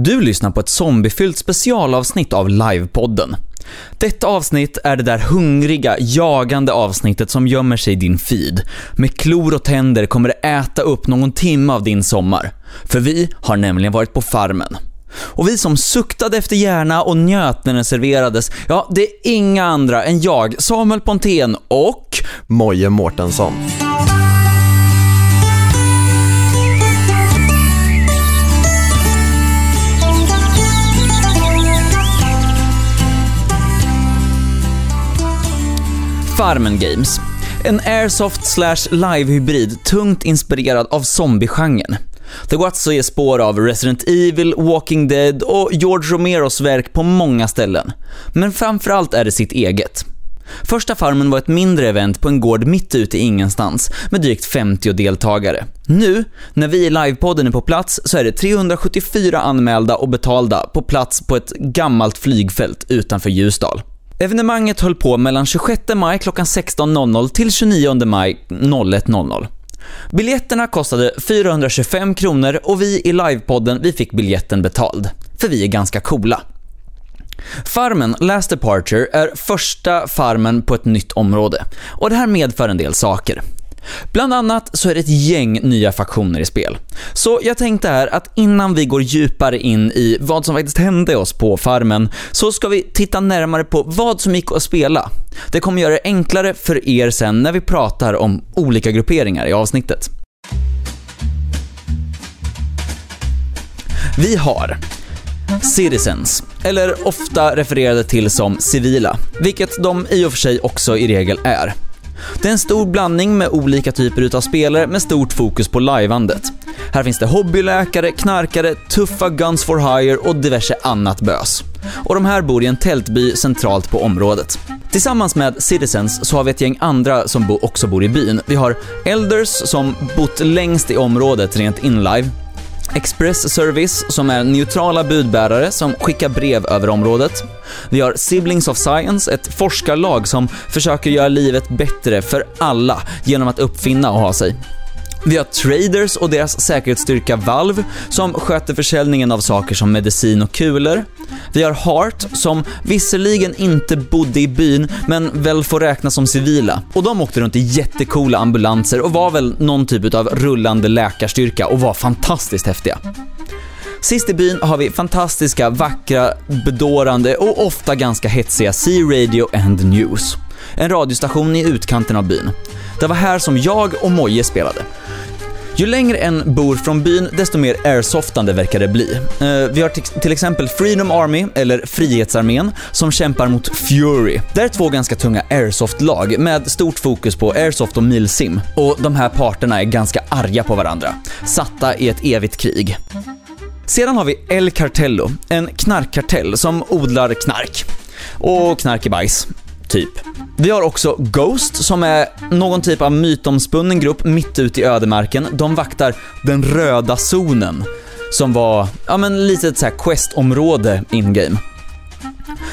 Du lyssnar på ett zombiefyllt specialavsnitt av Livepodden. Detta avsnitt är det där hungriga, jagande avsnittet som gömmer sig i din feed. Med klor och tänder kommer det äta upp någon timme av din sommar. För vi har nämligen varit på farmen. Och vi som suktade efter hjärna och njöt när den serverades, ja, det är inga andra än jag, Samuel Pontén och... Moje Mårtensson. Farmen Games. En airsoft slash live-hybrid tungt inspirerad av zombie-genren. Det går alltså att se spår av Resident Evil, Walking Dead och George Romeros verk på många ställen. Men framförallt är det sitt eget. Första farmen var ett mindre event på en gård mitt ute i ingenstans med drygt 50 deltagare. Nu, när vi i livepodden är på plats, så är det 374 anmälda och betalda på plats på ett gammalt flygfält utanför Ljusdal. Evenemanget höll på mellan 26 maj klockan 16.00 till 29 maj 01.00. Biljetterna kostade 425 kronor och vi i livepodden vi fick biljetten betald. För vi är ganska coola. Farmen Last Departure är första farmen på ett nytt område och det här medför en del saker. Bland annat så är det ett gäng nya faktioner i spel. Så jag tänkte här att innan vi går djupare in i vad som faktiskt hände oss på farmen, så ska vi titta närmare på vad som gick att spela. Det kommer göra det enklare för er sen när vi pratar om olika grupperingar i avsnittet. Vi har Citizens, eller ofta refererade till som civila, vilket de i och för sig också i regel är. Det är en stor blandning med olika typer utav spelare med stort fokus på liveandet. Här finns det hobbyläkare, knarkare, tuffa guns for hire och diverse annat bös. Och de här bor i en tältby centralt på området. Tillsammans med Citizens så har vi ett gäng andra som också bor i byn. Vi har Elders som bott längst i området rent inlive. Express Service som är neutrala budbärare som skickar brev över området. Vi har Siblings of Science, ett forskarlag som försöker göra livet bättre för alla genom att uppfinna och ha sig. Vi har traders och deras säkerhetsstyrka Valve som sköter försäljningen av saker som medicin och kulor. Vi har Heart som visserligen inte bodde i byn men väl får räknas som civila. Och de åkte runt i jättekola ambulanser och var väl någon typ av rullande läkarstyrka och var fantastiskt häftiga. Sist i byn har vi fantastiska, vackra, bedårande och ofta ganska hetsiga Sea Radio and News. En radiostation i utkanten av byn. Det var här som jag och Moje spelade. Ju längre en bor från byn, desto mer airsoftande verkar det bli. Uh, vi har till exempel Freedom Army, eller Frihetsarmén, som kämpar mot Fury. Det är två ganska tunga airsoft-lag med stort fokus på airsoft och milsim. Och de här parterna är ganska arga på varandra, satta i ett evigt krig. Sedan har vi El Cartello, en knarkkartell som odlar knark. Och knark i bajs. Typ. Vi har också Ghost som är någon typ av mytomspunnen grupp mitt ute i ödemarken. De vaktar den röda zonen som var, ja men lite ett så här questområde in-game.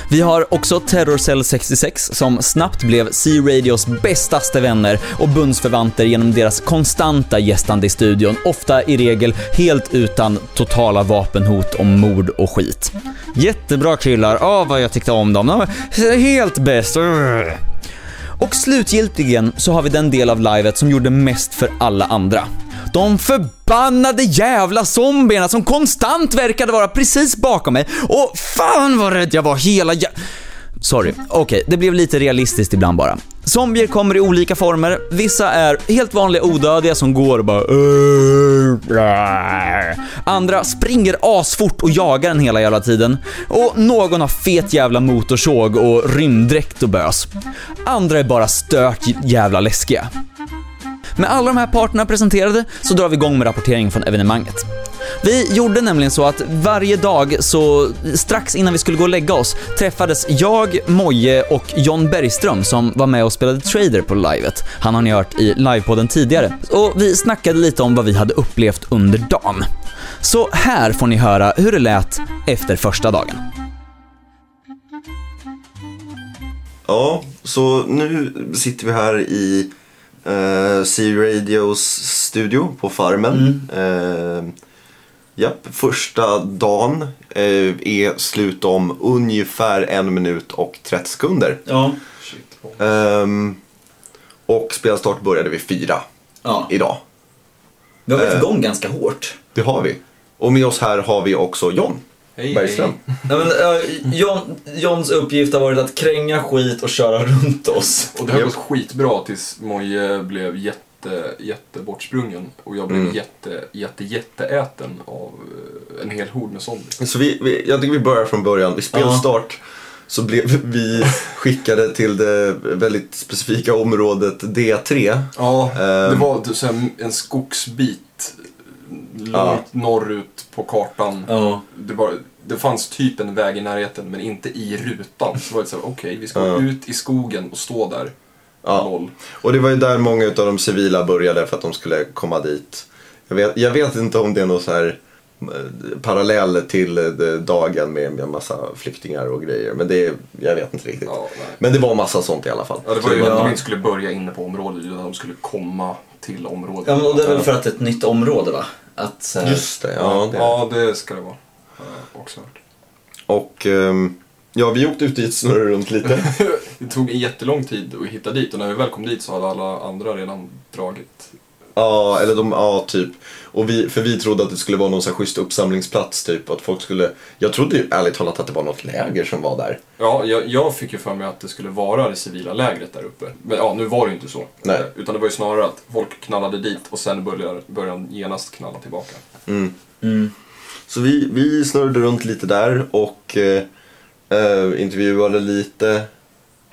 Vi har också Terrorcell 66 som snabbt blev C-Radios bästaste vänner och bundsförvanter genom deras konstanta gästande i studion, ofta i regel helt utan totala vapenhot om mord och skit. Jättebra killar, åh vad jag tyckte om dem, de var helt bäst. Och slutgiltigen så har vi den del av livet som gjorde mest för alla andra. De förbannade jävla zombierna som konstant verkade vara precis bakom mig och fan vad rädd jag var hela jä... Sorry. Okej, okay, det blev lite realistiskt ibland bara. Zombier kommer i olika former. Vissa är helt vanliga odödiga som går och bara Andra springer asfort och jagar en hela jävla tiden. Och någon har fet jävla motorsåg och rymddräkt och bös. Andra är bara stört jävla läskiga. Med alla de här parterna presenterade så drar vi igång med rapporteringen från evenemanget. Vi gjorde nämligen så att varje dag så strax innan vi skulle gå och lägga oss träffades jag, Moje och John Bergström som var med och spelade Trader på livet. Han har ni hört i livepodden tidigare. Och vi snackade lite om vad vi hade upplevt under dagen. Så här får ni höra hur det lät efter första dagen. Ja, så nu sitter vi här i C-Radios studio på Farmen. Mm. Uh, Japp, första dagen eh, är slut om ungefär en minut och 30 sekunder. Ja. Shit. Ehm, och spelstart började vid fyra ja. idag. Vi har varit Eh. igång ganska hårt. Det har vi. Och med oss här har vi också John Hej, Bergström. hej. Nej, men, uh, John, Johns uppgift har varit att kränga skit och köra runt oss. Och det har Japp. gått skitbra tills Moje blev jätte, jätte bortsprungen och jag blev Mm. jätte, jätte, jätteäten av eh, en hel hord med zombies. Så vi, vi, jag tycker vi börjar från början. Vid spelstart så blev vi skickade till det väldigt specifika området D3. Ja, det Ehm. var typ så här en skogsbit långt Ja. norrut på kartan. Ja. Det, var, det fanns typ en väg i närheten men inte i rutan. Så var det så här, okej vi ska Ja. ut i skogen och stå där. Ja. Noll. Och det var ju där många av de civila började för att de skulle komma dit. Jag vet, jag vet inte om det är någon så här eh, parallell till eh, dagen med en massa flyktingar och grejer. Men det, jag vet inte riktigt. Ja. Men det var massa sånt i alla fall. Ja, det var ju att de inte skulle börja inne på området utan de skulle komma till området. Ja, men och det är väl för att det är ett nytt område va? Att, så här- Just det, ja. Det. ja, det ska det vara. Jag också hört. Och ehm, ja, vi åkte ut dit snurrade runt lite. Det tog en jättelång tid att hitta dit och när vi väl kom dit så hade alla andra redan dragit. Ja, eller de, ja typ. Och vi, för vi trodde att det skulle vara någon så här schysst uppsamlingsplats typ. Att folk skulle, jag trodde ju ärligt talat att det var något läger som var där. Ja, jag, jag fick ju för mig att det skulle vara det civila lägret där uppe. Men ja, nu var det ju inte så. Nej. Eh, Utan det var ju snarare att folk knallade dit och sen började, började de genast knalla tillbaka. Mm. Mm. Så vi, vi snurrade runt lite där och eh, eh, intervjuade lite.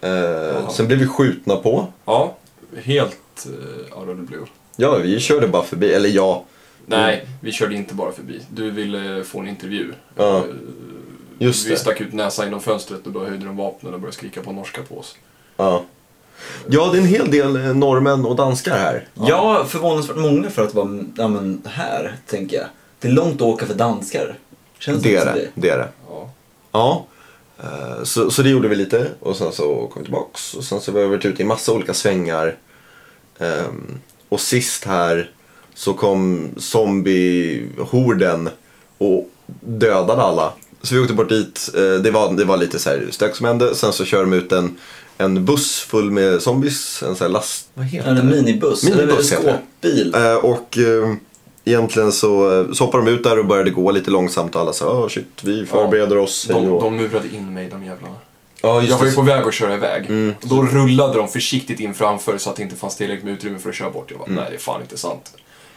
Eh, sen blev vi skjutna på. Ja, helt out of the blue. Ja, vi körde bara förbi. Eller ja, Nej, vi körde inte bara förbi. Du ville få en intervju. Ja, Eh, just vi det. stack ut näsan genom fönstret och då höjde de vapnen och började skrika på norska på oss. Ja. ja, det är en hel del eh, norrmän och danskar här. Ja, förvånansvärt många för att vara ja, men, här, tänker jag. Det är långt att åka för danskar. Känns Det är som det. det, är det. Ja. Ja, eh, så, så det gjorde vi lite och sen så kom vi tillbaks och sen så har vi varit ute i massa olika svängar. Ehm, och sist här så kom zombiehorden och dödade alla. Så vi åkte bort dit, eh, det var, det var lite så här stök som hände. Sen så kör de ut en, en buss full med zombies, en sån här last... Vad heter En det? minibuss, Minibuss eller det. skåpbil. Eh, och eh, egentligen så, så hoppade de ut där och började gå lite långsamt och alla sa oh, shit, vi förbereder oss. hej De, då." de murade in mig, de jävlarna. Ja, Jag var ju på väg att köra iväg. Mm. Då rullade de försiktigt in framför så att det inte fanns tillräckligt med utrymme för att köra bort. Jag bara, Mm. nej det är fan inte sant.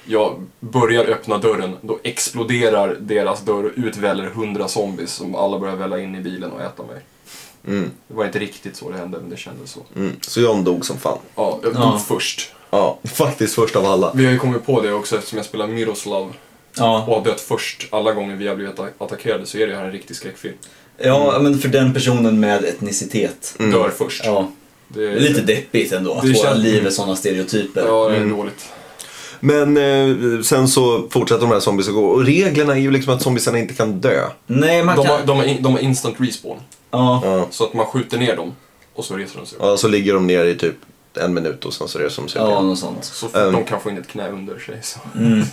Jag börjar öppna dörren, då exploderar deras dörr och utväller hundra zombies som alla börjar välla in i bilen och äta mig. Mm, Det var inte riktigt så det hände, men det kändes så. mm. Så John dog som fan. Ja, jag dog Ja. först. Ja, faktiskt först av alla. Vi har ju kommit på det också eftersom jag spelar Miroslav Ja. och har dött först alla gånger vi har blivit atta- attackerade så är det här en riktig skräckfilm. Ja, men för den personen med etnicitet. Mm. Dör först. Ja, Det det är lite deppigt ändå. Att våra känns- liv är sådana stereotyper. Ja, det är Mm. dåligt. Men eh, sen så fortsätter de här zombies att gå. Och reglerna är ju liksom att zombiesarna inte kan dö. Nej, man De kan... har, de, har in, de har instant respawn. Ja. Ja. Så att man skjuter ner dem och så reser de sig upp. ja, så ligger de ner i typ en minut och sen så reser de sig upp ja, igen. något sånt. Så fort Um. de kan få in ett knä under sig. Så. Mm.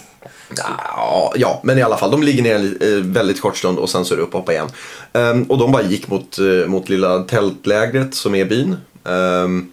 Ja, ja, men i alla fall. De ligger ner en eh, väldigt kort stund och sen så är det upp och hoppa igen. Ehm, och de bara gick mot, eh, mot lilla tältlägret som är byn. Ehm,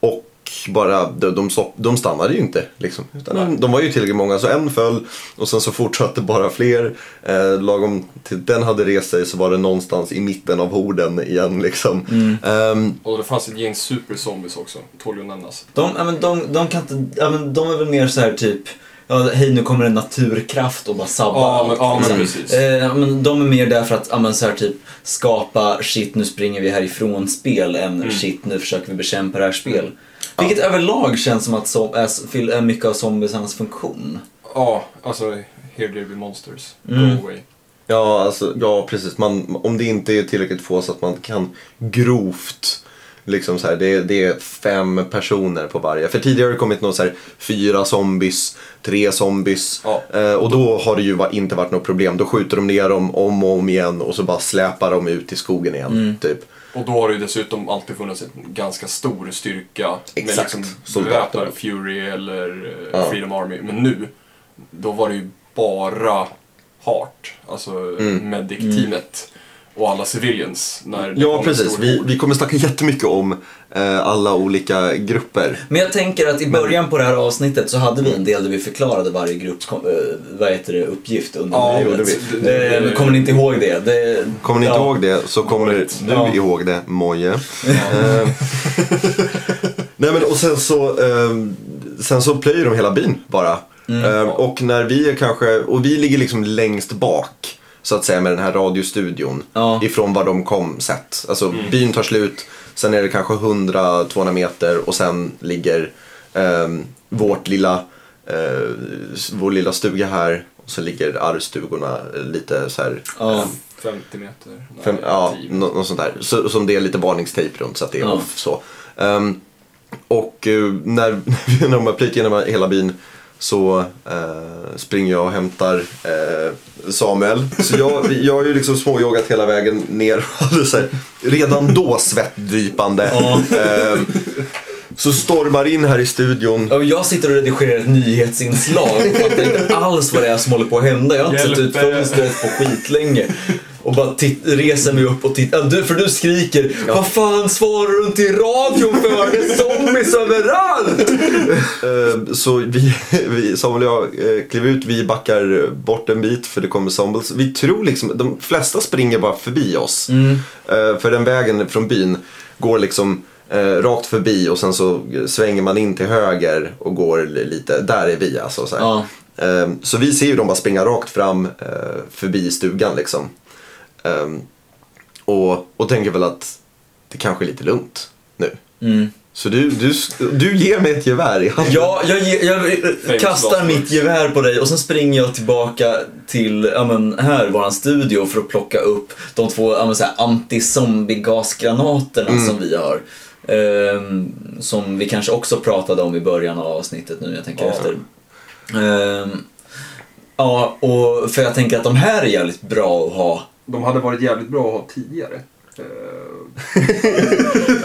och bara, de, de, stopp, de stannade ju inte. Liksom. Utan de, de var ju tillräckligt många så en föll och sen så fortsatte bara fler. Eh, lagom till den hade rest sig så var det någonstans i mitten av horden igen liksom. Ehm, Och det fanns ett gäng superzombies också, tål ju att nämnas. De, men de, de kan inte... Men de är väl mer så här typ... Ja, hej nu kommer en naturkraft och bara sabba Ja, allt, men- ja, men liksom. precis. Eh, ja, men de är mer där för att ja, men så här, typ skapa shit nu springer vi härifrån spel än Mm. shit nu försöker vi bekämpa det här spel. Vilket överlag känns som att som, är, är mycket av zombiesarnas funktion. Ja, alltså, here there be monsters. Mm. Go away. Ja, alltså, ja precis. Man, om det inte är tillräckligt få så att man kan grovt Liksom så här, det, är- det är fem personer på varje. För tidigare har det kommit något så här, fyra zombies, tre zombies. Ja. Eh, och då har det ju inte varit något problem. Då skjuter de ner dem om och om igen och så bara släpar de ut i skogen igen. Mm. Typ. Och då har det ju dessutom alltid funnits en ganska stor styrka Exakt. med liksom beväpnade Fury eller eh, Ja. Freedom Army. Men nu, då var det ju bara Heart, alltså medic-teamet. Och alla civilians. När. Ja, precis. Vi, vi kommer snacka jättemycket om eh, alla olika grupper. Men jag tänker att i början på det här avsnittet så hade vi en del där vi förklarade varje grupps kom- eh, vad heter det, uppgift under Ja, gjorde livet. vi. Det- det- Eh, Kommer ni inte ihåg det? det Kommer ni inte ja. ihåg det så kommer du Ja. ihåg det, Moje. Eh, Nej men och sen så, eh, sen så plöjer de hela byn bara. Mm. Eh, och när vi är kanske, och vi ligger liksom längst bak så att säga med den här radiostudion. Ja. Ifrån var de kom sett. Alltså byn tar slut, sen är det kanske 100-200 meter och sen ligger eh, vårt lilla, eh, vår lilla stuga här. Och så ligger arvstugorna eh, lite så här Ja. 50 meter? Nej, Fem, ja, 10. nå- något sånt där. Så, som det är lite varningstejp runt så att det är Ja. off så. Ehm, och eh, när, när de har plöjt igenom hela byn så eh, springer jag och hämtar eh, Samuel. Så jag, jag har ju liksom småjoggat hela vägen ner och här, redan då svettdrypande. Ja. Ehm, så stormar in här i studion. Ja, Jag sitter och redigerar ett nyhetsinslag och fattar inte alls vad det är som håller på att hända. Jag har inte sett ut Hjälp. fönstret på skitlänge. Och bara titt, reser mig upp och tittar. Ja, du, för du skriker Vad fan svarar du inte i radion för? Det är zombies överallt! Eh, Så vi, vi, Samuel och jag eh, klev ut, vi backar bort en bit för det kommer zombies. Vi tror liksom, de flesta springer bara förbi oss. Eh, För den vägen från byn går liksom rakt förbi och sen så svänger man in till höger och går li- lite, där är vi alltså. Så. Ja. Så vi ser ju dem bara springa rakt fram förbi stugan liksom. Eh, och, och tänker väl att det kanske är lite lugnt nu. Mm. Så du, du, du ger mig ett gevär i handen. Ja, jag, ge- jag kastar mitt gevär på dig och sen springer jag tillbaka till, ja men här, våran studio för att plocka upp de två, ja men anti-zombie-gasgranaterna som vi har. Ehm, som vi kanske också pratade om i början av avsnittet nu, jag tänker Ja. efter. Ehm, ja, och för jag tänker att de här är jävligt bra att ha. De hade varit jävligt bra att ha tidigare. Eh,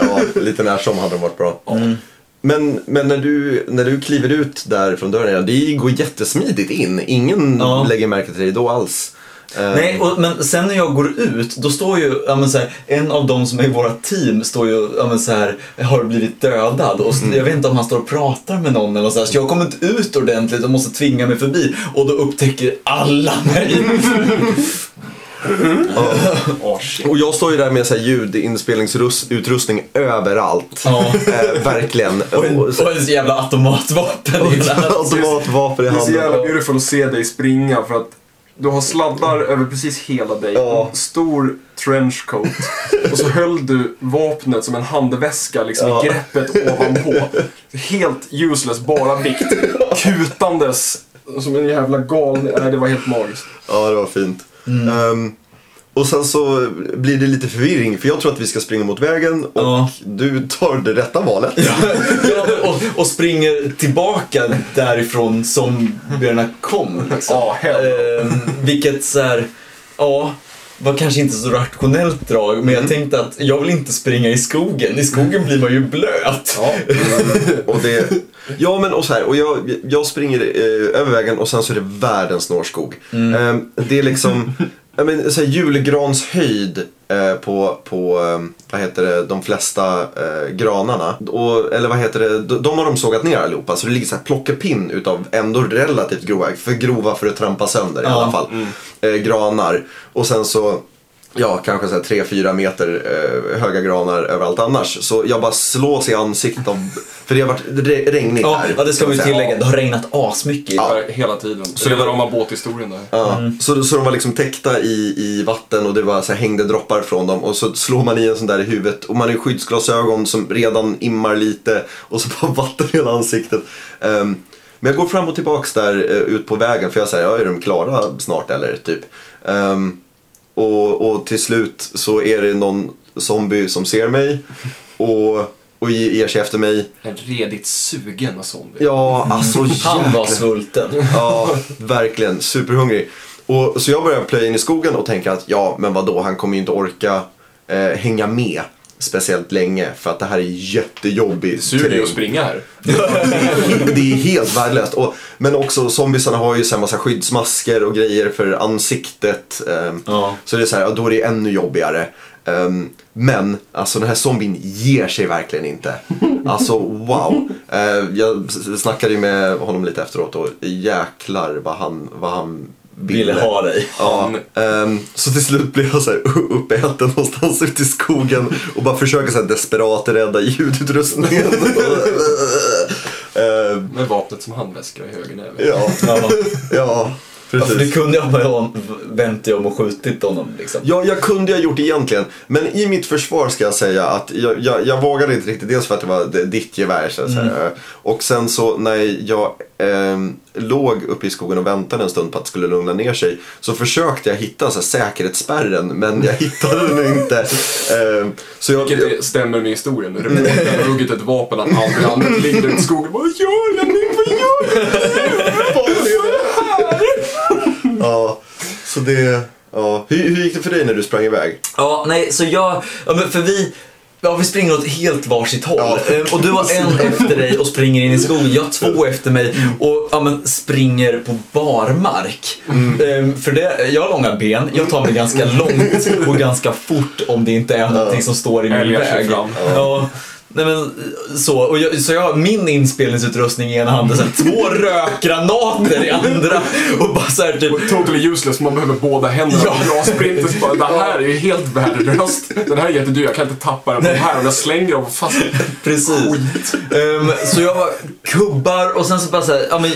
Ja, lite när som hade de varit bra. Men, men när, du, när du kliver ut där från dörren, ja, det går jättesmidigt in. Ingen Ja. lägger märke till dig då alls. Eh, Nej, och, men sen när jag går ut, då står ju, ja, men så här, en av de som är i våra team står ju, ja, men så här, har blivit dödad och Mm. jag vet inte om han står och pratar med någon eller så, här, så jag kommer inte ut ordentligt och måste tvinga mig förbi och då upptäcker alla mig. ah, shit. Och jag står ju där med så här ljudinspelningsutrustning överallt. Eh, verkligen. Och en, Och en jävla automatvapen i Automatvapen i Det är så handen. jävla beautiful att se dig springa för att du har sladdar över precis hela dig, Ja. en stor trenchcoat och så höll du vapnet som en handväska liksom Ja. i greppet ovanpå. Helt useless, bara vikt. Kutandes som en jävla galning. Nej, det var helt magiskt. Ja, det var fint. Ehm, och sen så blir det lite förvirring för jag tror att vi ska springa mot vägen och Ja. du tar det rätta valet. ja, och, och springer tillbaka därifrån som zombierna kom. Liksom. Ja. Ehm, vilket så här, ja, var kanske inte så rationellt drag, men jag tänkte att jag vill inte springa i skogen. I skogen blir man ju blöt. Ja. Och det, ja men och så här, och jag, jag springer eh, över vägen och sen så är det världens snårskog. Eh, det är liksom, jag men, så här, julgranshöjd eh, på, på eh, vad heter det, de flesta eh, granarna. Och, eller vad heter det, de, de har de sågat ner allihopa så det ligger så här plockepinn utav ändå relativt grova, för grova för att trampa sönder i Ja. alla fall, eh, granar. Och sen så Ja, kanske så här 3-4 meter eh, höga granar överallt annars. Så jag bara slås i ansiktet av, för det har varit re- regnigt Ja, här. ja, det ska vi tillägga. Det har regnat asmycket. Ja. Hela tiden. Så det var- var rama båthistorien där. Ja, så, så de var liksom täckta i, i vatten och det var så här, hängde droppar från dem och så slår man i en sån där i huvudet och man har skyddsglasögon som redan immar lite och så bara vatten i hela ansiktet. Ehm, men jag går fram och tillbaks där eh, ut på vägen för jag säger, ja är de klara snart eller typ. Ehm, och, och till slut så är det någon zombie som ser mig och, och ge- ger sig efter mig. En redigt sugen zombie. Ja, alltså Han var jäklar. svulten. Ja, verkligen. Superhungrig. Och, så jag börjar plöja in i skogen och tänker att ja, men vad då han kommer ju inte orka eh, hänga med speciellt länge för att det här är jättejobbig terräng. att springa här. Det är helt värdelöst. Och, men också zombiesarna har ju här massa skyddsmasker och grejer för ansiktet. ehm, Ja. Så det är så här, ja, då är det ännu jobbigare. Ehm, men alltså den här zombien ger sig verkligen inte. Alltså wow. Eh, jag snackade ju med honom lite efteråt och jäklar vad han, vad han ville. Ha dig. Ja, ehm, så till slut blev jag så här uppäten någonstans ute i skogen och bara försöker så här desperat rädda ljudutrustningen. Ehm, Med vapnet som handväska i höger näve. ja, Ja. ja, Ja, för du precis. kunde ju ha bara vänt dig om och skjutit honom liksom. Ja, jag kunde ha gjort egentligen. Men i mitt försvar ska jag säga att jag, jag, jag vågade inte riktigt. Dels för att det var ditt gevär så att säga. Och sen så när jag ehm, låg uppe i skogen och väntade en stund på att det skulle lugna ner sig. Så försökte jag hitta så här, säkerhetsspärren men jag hittade den inte. Ehm, så jag, Vilket det stämmer med historien. Reportern har huggit ett vapen han aldrig använt, ligger i skogen. Vad gör jag nu? Vad gör jag ja, så det... Ja. Hur, hur gick det för dig när du sprang iväg? Ja, nej, så jag, ja, men för vi, ja, vi springer åt helt varsitt håll. Ja. Ehm, Och du har en efter dig och springer in i skogen. Jag har två efter mig och ja, men, springer på barmark. Ehm, För det, jag har långa ben, jag tar mig ganska långt och ganska fort om det inte är någonting som står i min Älgar väg. fram. Ja. Nej, men, så, och jag, så jag har min inspelningsutrustning i ena handen, sen två rökgranater i andra och bara så här typ Totally useless, man behöver båda händerna. Ja. Jag sprinter bara, det här är ju helt värdelöst. Den här är jättedyr, jag kan inte tappa den på här. Om jag slänger dem fast Precis. Ehm, så jag kubbar och sen så bara så här, ja men,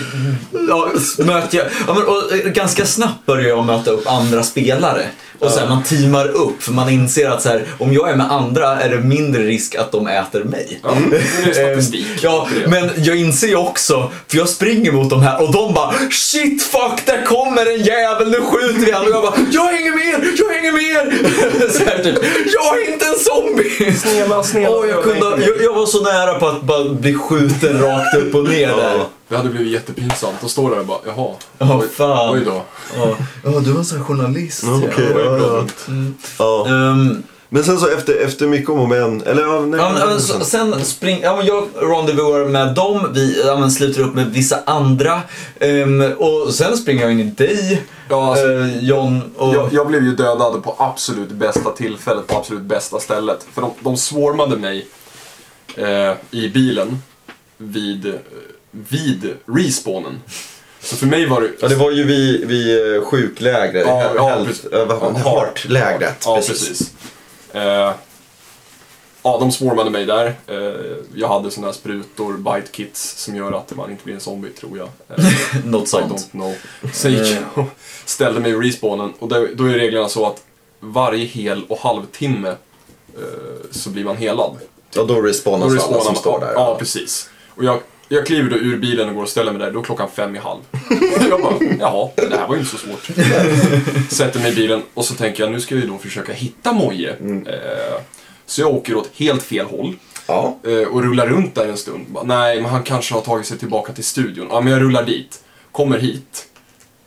ja, möter jag, ja, men, och, eh, ganska snabbt börjar jag möta upp andra spelare. Och så här, man teamar upp för man inser att så här, om jag är med andra är det mindre risk att de äter mig. Ja, det är statistik. Ehm, ja, men jag inser ju också, för jag springer mot de här och de bara Shit fuck, där kommer en jävel, nu skjuter vi han. Och jag bara, jag hänger med er, jag hänger med er. så här, typ, jag är inte en zombie. Snälla, snälla. Åh, jag, kunde, jag, jag var så nära på att bara bli skjuten rakt upp och ner där. Det hade blivit jättepinsamt. Då står där och bara, jaha. Ja, oj, fan. oj då. Ja, ja du var en sån här journalist. Var ju ja, ja. dumt. Ja. Ehm, Men sen så efter, efter mycket om och men, eller ja, nej, ja, men, men, så, sen spring, ja, men jag rendezvousar med dem, vi ja, men, sluter upp med vissa andra Ehm, och sen springer jag in i dig, Ja, alltså, eh, John och... jag, jag blev ju dödad på absolut bästa tillfället, på absolut bästa stället. För de, de swarmade mig eh, i bilen vid, eh, vid respawnen. Så för mig var det... Ja, det var ju vid, vid eh, sjuklägret, Ja, ja, ja, ja, precis. Ja, precis. Eh, ja, de swarmade mig där. Eh, jag hade såna här sprutor, bite kits, som gör att man inte blir en zombie, tror jag. Eh, Något I sånt. don't know. Sen gick jag och ställde mig i respawnen och då, då är reglerna så att varje hel och halvtimme eh, så blir man helad. Ja, då respawnas alla som står där. Ja, precis. Och jag, jag kliver då ur bilen och går och ställer mig där, då är klockan fem i halv. jag bara, jaha, det här var ju inte så svårt. Sätter mig i bilen och så tänker jag, nu ska vi då försöka hitta Moje. Eh, så jag åker åt helt fel håll. Ja. Eh, och rullar runt där en stund. Nej, men han kanske har tagit sig tillbaka till studion. Ja, men jag rullar dit. Kommer hit.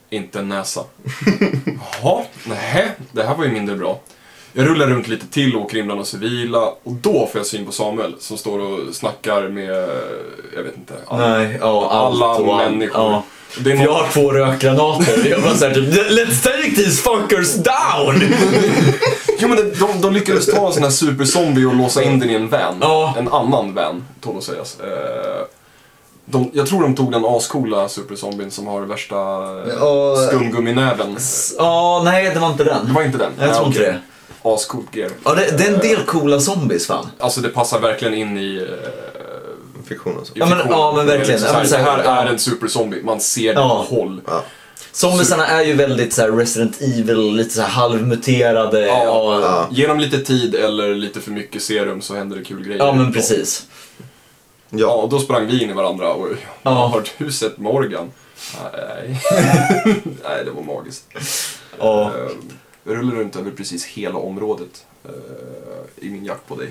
Inte en näsa. Jaha, nej, det här var ju mindre bra. Jag rullar runt lite till och åker in bland de civila och då får jag syn på Samuel som står och snackar med, jag vet inte, alla, Nej, ja, alla människor. Ja. Det är För jag någon, har två rökgranater. Jag bara såhär typ, let's take these fuckers down! jo, men det- de, de lyckades ta en sån här superzombie och låsa in den i en van. Ja. En annan van, tål att sägas. Eh, de, jag tror de tog den ascoola superzombien som har värsta Ja. skumgumminäven. Ja, nej det var inte den. Det var inte den? Jag tror inte det. Ascoolt gear. Ja, det, det är en del coola zombies fan. Alltså det passar verkligen in i, eh, Fiktionen. Så. i Ja, men- ja, men verkligen. Så Ja, här, men så det här- ja. är en superzombie, man ser det Ja. på håll. Ja. Zombiesarna är ju väldigt så här Resident Evil, lite så här halvmuterade. Ja, ja. Ja. Genom lite tid eller lite för mycket serum så händer det kul grejer. men precis. Ja, Ja. och då sprang vi in i varandra och Ja. har du sett Morgan? Nej. Nej, det var magiskt. Ja. Eh, Jag rullar runt över precis hela området eh, i min jakt på dig.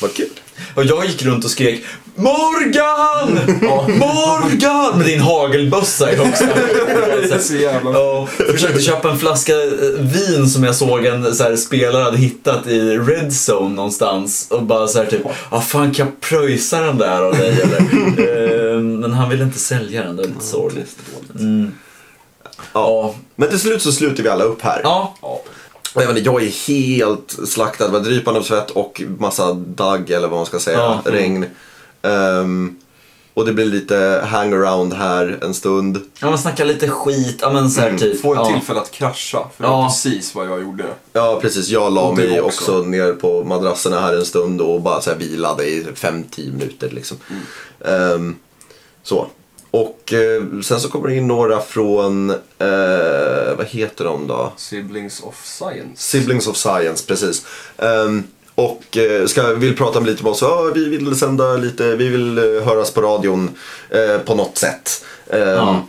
Vad kul. Och jag gick runt och skrek Morgan! Morgan! Med din hagelbössa i högsta så jävla... Ja, försökte köpa en flaska eh, vin som jag såg en så här, spelare hade hittat i Red Zone någonstans. Och bara så här typ, ah, fan kan jag pröjsa den där av dig eller? Eh, Men han ville inte sälja den, det var lite sorgligt. Mm. Ja. Men till slut så slutar vi alla upp här. Ja. Ja. Och jag, inte, jag är helt slaktad, med drypande av svett och massa dagg eller vad man ska säga, Ja. regn. Ehm, och det blir lite hangaround här en stund. Ja, man snackar lite skit, ja men så här typ. Få ett ja. tillfälle att krascha, för det var Ja. precis vad jag gjorde. Ja precis, jag la mig också. också. ner på madrasserna här en stund och bara så här vilade i 5-10 minuter liksom. Ehm, så. Och eh, sen så kommer det in några från, eh, vad heter de då? Siblings of Science. Siblings of Science, precis. Ehm, och eh, ska, vill prata lite med oss. Ja, vi vill sända lite, vi vill eh, höras på radion eh, på något sätt. Ehm, Ja.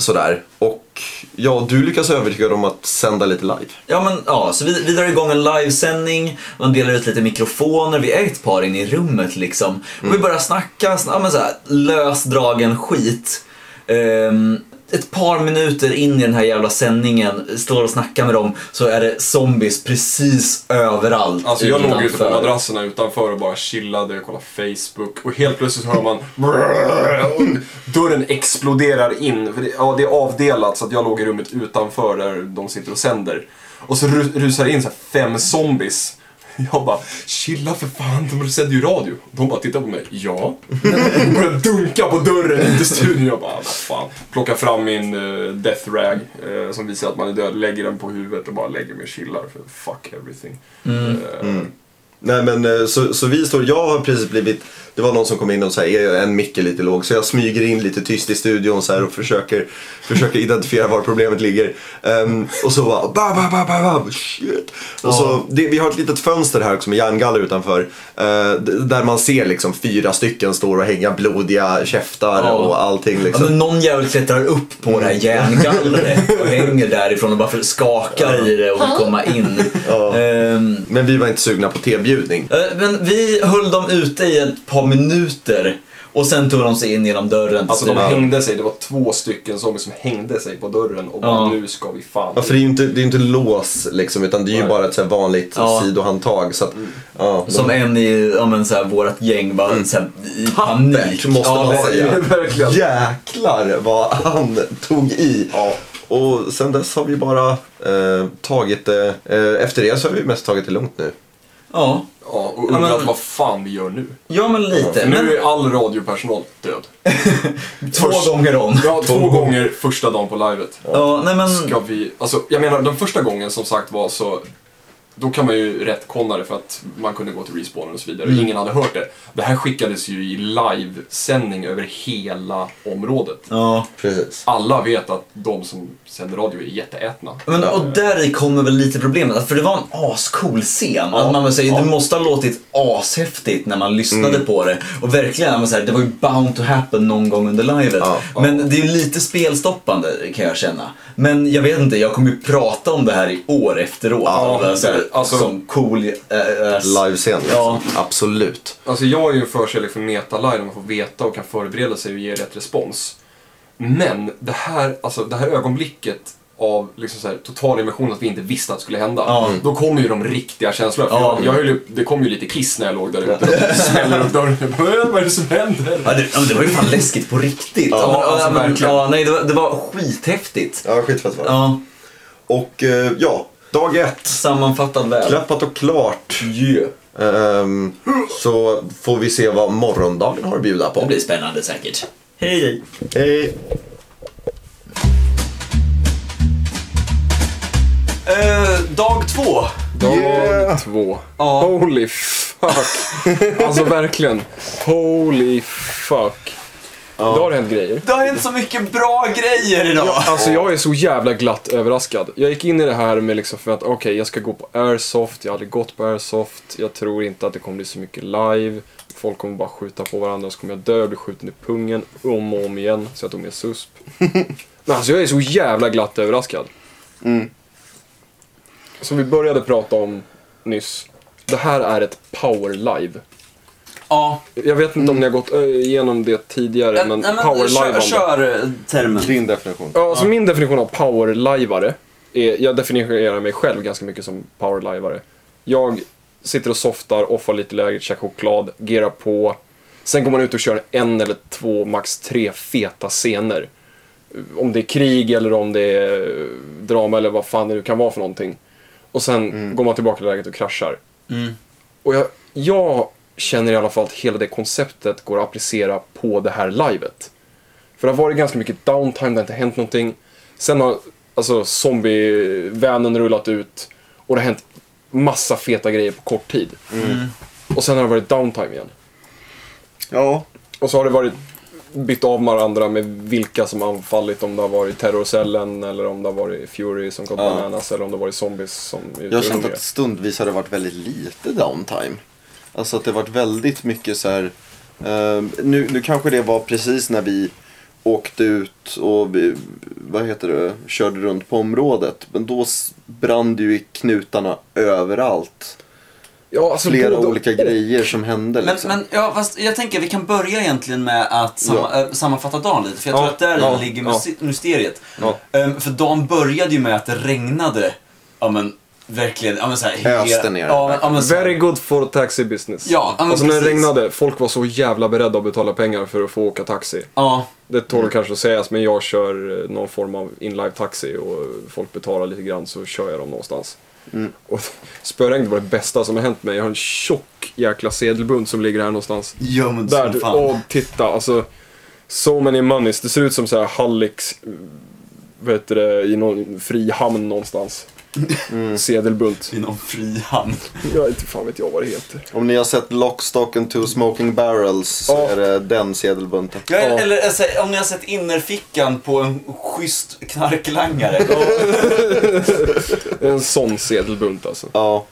Sådär. Och ja, du lyckas övertyga dem att sända lite live. Ja men ja, så vi, vi drar igång en livesändning, man delar ut lite mikrofoner, vi är ett par inne i rummet liksom. Och vi börjar snacka, sn- ja, men så här, lösdragen skit. Ehm, ett par minuter in i den här jävla sändningen, står och snackar med dem, så är det zombies precis överallt Alltså jag låg ute på utanför. madrasserna utanför och bara chillade, kollade Facebook och helt plötsligt hör man och dörren exploderar in. För det, ja, det är avdelat så att jag låg i rummet utanför där de sitter och sänder. Och så ru- rusar in så här fem zombies. Jag bara, chilla för fan, de sänder ju radio. De bara tittar på mig, ja. Börjar dunka på dörren in till studion. Jag bara, vad fan. Plockar fram min uh, death rag eh, som visar att man är död, lägger den på huvudet och bara lägger mig och chillar. För fuck everything. Eh, Nej men eh, så, så vi står, jag har precis blivit, det var någon som kom in och sa är en mick lite låg så jag smyger in lite tyst i studion så här och försöker, försöker identifiera var problemet ligger. Ehm, och så bara, ba, ba, ba, ba, ba, shit. Och så, det, vi har ett litet fönster här också med järngaller utanför. d- där man ser liksom fyra stycken står och hänga blodiga käftar Ja. och allting Ja, liksom. men någon jävel klättrar upp på det här järngallret och hänger därifrån och bara för- skakar i det och vill komma in. Ja. Ehm, Men vi var inte sugna på tebjudning. Eh, Men vi höll dem ute i ett par minuter och sen tog de sig in genom dörren Alltså de hängde sig, det var två stycken zombies som hängde sig på dörren och bara Ja. nu ska vi fan Ja, för det är ju inte, det är inte lås liksom utan det är ju Nej. bara ett så här vanligt Ja. sidohandtag. Så att, ja, de- Som en i ja, men så här, vårat gäng bara så här, i panik. Tappert, måste man ja, säga. Verkligen. Jäklar vad han tog i. Ja. Och sen dess har vi bara eh, tagit det, eh, efter det så har vi mest tagit det lugnt nu. Ja, Ja, och Ja, undrat men- vad fan vi gör nu. ja men lite. Men nu är all radiopersonal död. två först- gånger om. Ja, två gånger första dagen på livet. Ja, nej men... Ska vi, alltså jag menar den första gången som sagt var så då kan man ju rättkonna det för att man kunde gå till respawnen och så vidare Mm. ingen hade hört det. Det här skickades ju i livesändning över hela området. Ja. Precis. Alla vet att de som sänder radio är jätteätna. Men, och där kommer väl lite problemet, för det var en ascool scen. Ja, Att man säga, ja. Det måste ha låtit ashäftigt när man lyssnade på det. Och verkligen, man säger, det var ju bound to happen någon gång under livet. Ja, Men det är ju lite spelstoppande kan jag känna. Men jag vet inte, jag kommer ju prata om det här i år efteråt. Ja, så här, alltså- som cool äh, Livescen. Ja. Absolut. Alltså jag är ju en förkärlek för meta-live där man får veta och kan förbereda sig och ge rätt respons. Men det här, alltså det här ögonblicket av liksom så här, total immersion att vi inte visste att det skulle hända. Ja. Då kommer ju de riktiga känslorna. För Ja. jag, jag höll ju, det kom ju lite kiss när jag låg där ute. Smäller upp dörren. Vad är det som händer? Ja, det, ja, det var ju fan läskigt på riktigt. Ja, men, alltså men, ja, nej, det, var, det var skithäftigt. Ja, skitfett var det. Ja, Och eh, ja, dag ett. sammanfattat väl. Klappat och klart. Yeah. Ehm, så får vi se vad morgondagen har att bjuda Det på. blir spännande säkert. Hej, hej. Hej. Eh, dag två. Dag Yeah. två. Ja. Holy fuck. Alltså verkligen. Holy fuck. Det har hänt grejer. Det har hänt så mycket bra grejer idag. Alltså jag är så jävla glatt överraskad. Jag gick in i det här med liksom för att okej, jag ska gå på airsoft. Jag har aldrig gått på airsoft. Jag tror inte att det kommer bli så mycket live. Folk kommer bara skjuta på varandra och så kommer jag dö och bli skjuten i pungen om och om igen. Så jag tog med susp. Men alltså jag är så jävla glatt överraskad. Som vi började prata om nyss. det här är ett power live. Ja, Jag vet inte om ni har gått ö, igenom det tidigare, ja, men men power kör, kör eh, termen. Din definition. Ja, alltså min definition av powerlivare är, jag definierar mig själv ganska mycket som powerlivare. Jag sitter och softar, offar lite lägre, käkar choklad, gerar på. Sen går man ut och kör en eller två, max tre feta scener. Om det är krig eller om det är drama eller vad fan det nu kan vara för någonting. Och sen går man tillbaka till läget och kraschar. Mm. Och jag, jag känner i alla fall att hela det konceptet går att applicera på det här livet. För det har varit ganska mycket downtime, det har inte hänt någonting. Sen har alltså zombie-vanen rullat ut och det har hänt massa feta grejer på kort tid. Och sen har det varit downtime igen. Ja. Och så har det varit bytt av varandra med vilka som anfallit. Om det har varit terrorcellen eller om det har varit Fury som gått Ja. bananas eller om det har varit zombies som Jag har känt att stundvis har det varit väldigt lite downtime. Alltså att det har varit väldigt mycket så här. eh, nu, nu kanske det var precis när vi åkte ut och vi, vad heter det, körde runt på området. Men då brann det ju i knutarna överallt. Ja, alltså Flera både- olika grejer som hände Men, liksom. men ja, fast jag tänker vi kan börja egentligen med att samma, Ja. äh, sammanfatta dagen lite. För jag Ja, tror att där ja, ligger mysteriet. Ja. Ehm, för dagen började ju med att det regnade. Ja men verkligen. Ja, men så här, Öste ner. Ja, men, ja, men, så här- Very good for taxi business. Ja, ja, men alltså när det precis. regnade, folk var så jävla beredda att betala pengar för att få åka taxi. Ja, Det tål kanske att sägas, men jag kör eh, någon form av inlive taxi och folk betalar lite grann så kör jag dem någonstans. Mm. Och spöregn var det bästa som har hänt mig. Jag har en tjock jäkla sedelbunt som ligger här någonstans. gömd Där, som fan. åh titta alltså. So many monies. Det ser ut som så här Hallix, vad heter det, i någon fri hamn någonstans. Mm. Sedelbunt. I någon fri hamn. Jag inte fan vet jag vad det heter. Om ni har sett Lock, Stock and Two Smoking Barrels så Ja. är det den sedelbunten. Ja, Ja. Eller alltså, om ni har sett innerfickan på en schysst knarklangare. En sån sedelbunt alltså. Ja.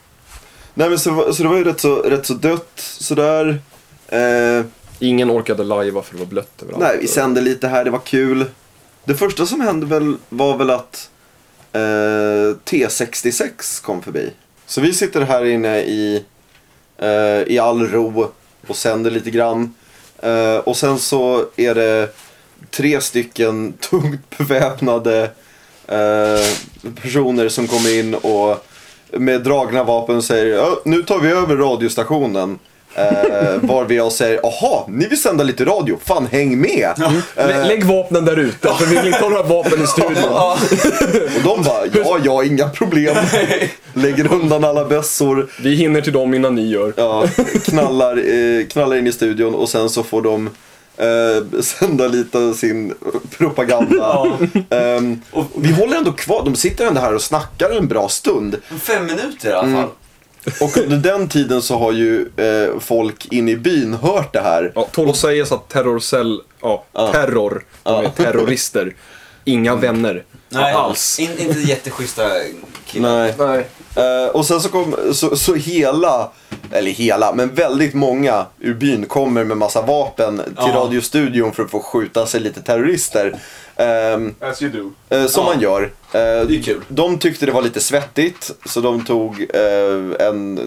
Nej men så, så det var ju rätt så, rätt så dött sådär. Eh, Ingen orkade lajva för det var blött överallt. nej, vi sände lite här, det var kul. Det första som hände väl, var väl att eh, T66 kom förbi. Så vi sitter här inne i, eh, i all ro och sänder lite grann. Eh, och sen så är det tre stycken tungt beväpnade eh, personer som kommer in och med dragna vapen säger nu tar vi över radiostationen. Eh, var vi jag säger, aha, ni vill sända lite radio, fan häng med. Lä- Lägg vapnen där ute, för vi vill inte ha några vapen i studion. Och de bara, ja, ja, inga problem. Lägger undan alla bössor, Vi hinner till dem innan ni gör. ja, knallar, eh, knallar in i studion och sen så får de eh, sända lite av sin propaganda. Ehm, och vi håller ändå kvar, de sitter ändå här och snackar en bra stund. Fem minuter i alla fall. Och under den tiden så har ju eh, folk inne i byn hört det här. Ja, tål att sägas att terrorcell, ja, Ja. terror, de är terrorister. Inga vänner. Nej, alls. In, inte jätteschyssta killar. Nej. Nej. Eh, och sen så kom, så, så hela, eller hela, men väldigt många ur byn kommer med massa vapen till Ja. radiostudion för att få skjuta sig lite terrorister. Ehm, As you do. eh, som Ja. man gör. Eh, Det är kul. De tyckte det var lite svettigt så de tog eh, en,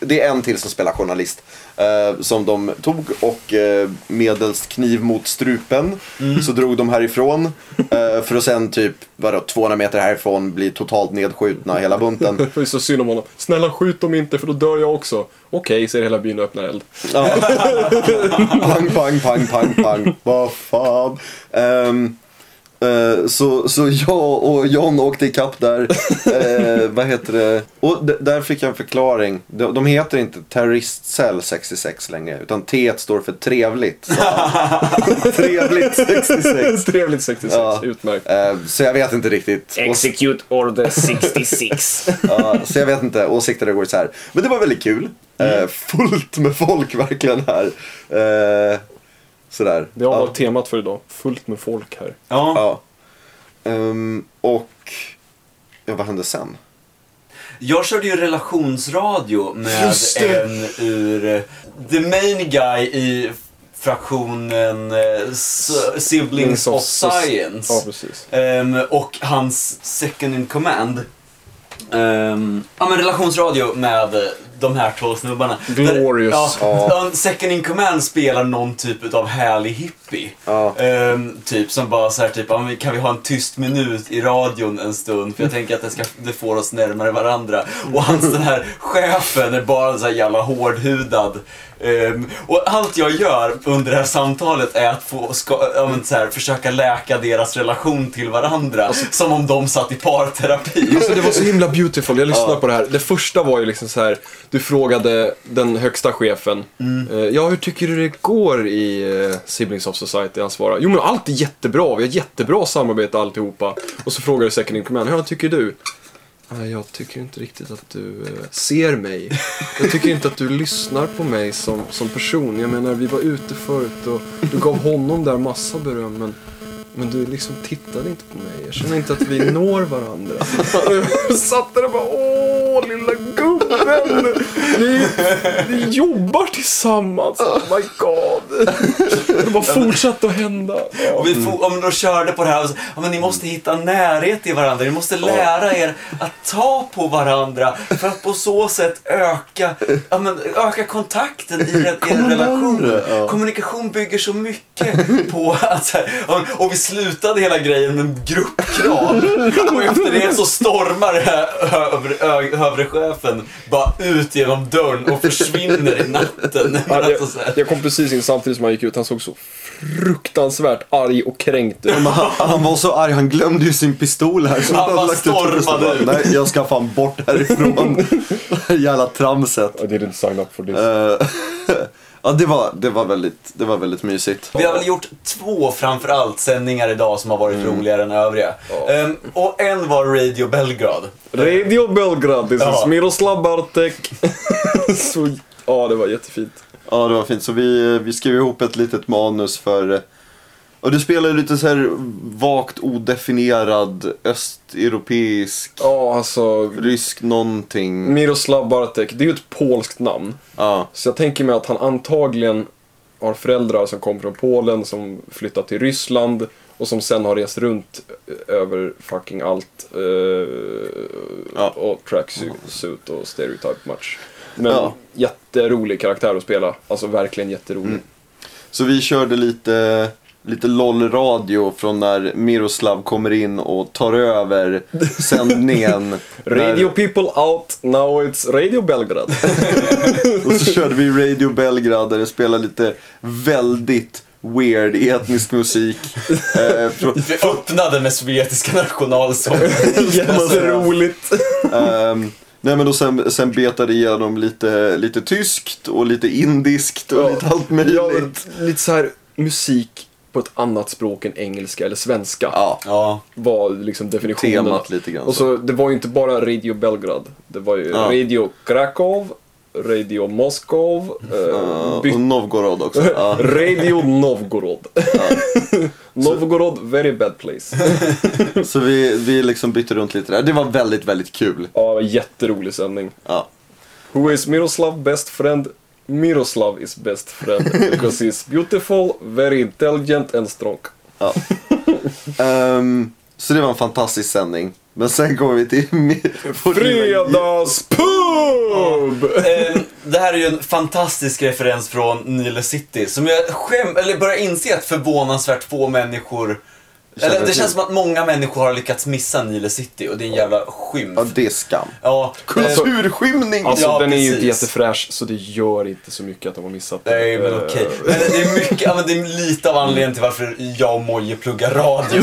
det är en till som spelar journalist. Eh, som de tog och eh, medelst kniv mot strupen så drog de härifrån. Eh, för att sen typ, vadå, 200 meter härifrån bli totalt nedskjutna hela bunten. Det ju så synd om honom. Snälla skjut dem inte för då dör jag också. Okej, säger hela byn och öppnar eld. Ja. pang, pang, pang, pang, pang. Vad fan. Ehm, eh, så, så jag och John åkte ikapp där. Uh, vad heter det? Och där fick jag en förklaring. De, de heter inte terroristcell 66 längre. Utan T står för trevligt. trevligt 66. Trevligt 66, Ja. utmärkt. Eh, så jag vet inte riktigt. Execute order 66. ja, så jag vet inte. Åsikterna går isär. Men det var väldigt kul. Eh, fullt med folk verkligen här. Sådär. Det har Ja. varit temat för idag. Fullt med folk här. Ja. Ja. Ehm, och ja, vad hände sen? Jag körde ju relationsradio med en ur eh, the main guy i fraktionen eh, Siblings of Science. Ja, precis. Ehm, och hans second in command. Ehm, ja men relationsradio med eh, de här två snubbarna. Glorious. Där, ja, Second in Command spelar någon typ av härlig hippie. Ja. Ehm, typ som bara så här, typ, ja, kan vi ha en tyst minut i radion en stund? För jag tänker att det, ska, det får oss närmare varandra. Och hans den här chefen är bara så här jävla hårdhudad. Ehm, och allt jag gör under det här samtalet är att få ska, ja, men så här, försöka läka deras relation till varandra. som om de satt i parterapi. Alltså det var så himla beautiful, jag lyssnade på det här. Det första var ju liksom så här, du frågade den högsta chefen, eh, ja hur tycker du det går i eh, Siblings of Society? Han svarade, jo men allt är jättebra, vi har jättebra samarbete alltihopa. Och så frågade Second in Command, hur tycker du? "Nej, Jag tycker inte riktigt att du eh, ser mig. Jag tycker inte att du lyssnar på mig som, som person. Jag menar, vi var ute förut och du gav honom där massa beröm men men du liksom tittade inte på mig. Jag känner inte att vi når varandra. Jag satt där och bara åh lilla gubben. Ni, ni jobbar tillsammans. Oh my god. Det bara fortsatte att hända. Och vi for, om de körde på det här, och så, ja, men ni måste hitta närhet i varandra, ni måste lära er att ta på varandra för att på så sätt öka, ja, men, öka kontakten i er, er relation. Kommunikation bygger så mycket på att så här, ja, men- och vi slutade hela grejen med en gruppkram. Och efter det så stormar övre, chefen bara ut genom dörren och försvinner i natten. Ja, Alltså, så här. jag, jag kom precis in samtidigt som han gick ut. Han såg så fruktansvärt arg och kränkt ut. Han, han var så arg, han glömde ju sin pistol här. Så Han bara stormade ut. Nej, jag ska fan bort härifrån. Jävla tramset. I didn't sign up for this. Eh, ja, det var, det, var väldigt, det var väldigt mysigt. Vi har väl gjort två framförallt sändningar idag som har varit roligare än övriga. Ehm, och en var Radio Belgrad. Radio Belgrad, this Ja. is Miroslav Bartek. så, ja, det var jättefint. Ja, det var fint. Så vi, vi skrev ihop ett litet manus för... Och du spelar ju lite så här vagt odefinierad östeuropeisk, Ja, alltså. rysk någonting. Miroslav Bartek, det är ju ett polskt namn. Ja, Så jag tänker mig att han antagligen har föräldrar som kom från Polen, som flyttat till Ryssland och som sen har rest runt över fucking allt. Eh, Ja. Och tracksuit och stereotype match. Men Ja. jätterolig karaktär att spela. Alltså verkligen jätterolig. så vi körde lite, lite LOL-radio från när Miroslav kommer in och tar över sändningen. Radio people out, now it's Radio Belgrad. Och så körde vi Radio Belgrad där det spelade lite väldigt weird etnisk musik. Eh, från, Vi öppnade med sovjetiska nationalsången. Jätteroligt. Ehm, nej men då sen, sen betade igenom lite, lite tyskt och lite indiskt och lite allt möjligt. Ja, lite så här musik på ett annat språk än engelska eller svenska. Ja, Ja, var liksom definitionen. temat lite grann. Och så, det var ju inte bara Radio Belgrad. Det var ju Ja. Radio Krakow, Radio Moskov, eh, och Novgorod också. Ja. Radio Novgorod. Novgorod, very bad place. Så vi, vi liksom bytte runt lite där. Det var väldigt, väldigt kul. Ja, jätterolig sändning. Ja. Who is Miroslav best friend? Miroslav is best friend because he's beautiful, very intelligent and strong. Ja. Ehm, så det var en fantastisk sändning. Men sen kommer vi till... Fredagspub! Ehm, det här är ju en fantastisk referens från Nile City som jag skäm, eller börjar inse att förvånansvärt få människor eller, det känns som att många människor har lyckats missa Nile City och det är en jävla skymf. Ja, det är skam. Ja, eh, Kulturskymning! Alltså Ja, den är ju inte precis. jättefräsch så det gör inte så mycket att de har missat den. Nej men Eh, okej. Men det är mycket, ja, men det är lite av anledningen till varför jag och Moje pluggar radio.